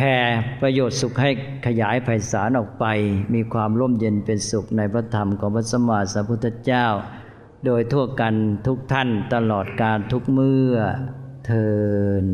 แผ่ประโยชน์สุขให้ขยายไพศาลออกไป มีความร่มเย็นเป็นสุขในพระธรรมของพระสมมาสัพพุทธเจ้า โดยทั่วกันทุกท่านตลอดการทุกเมื่อเทิน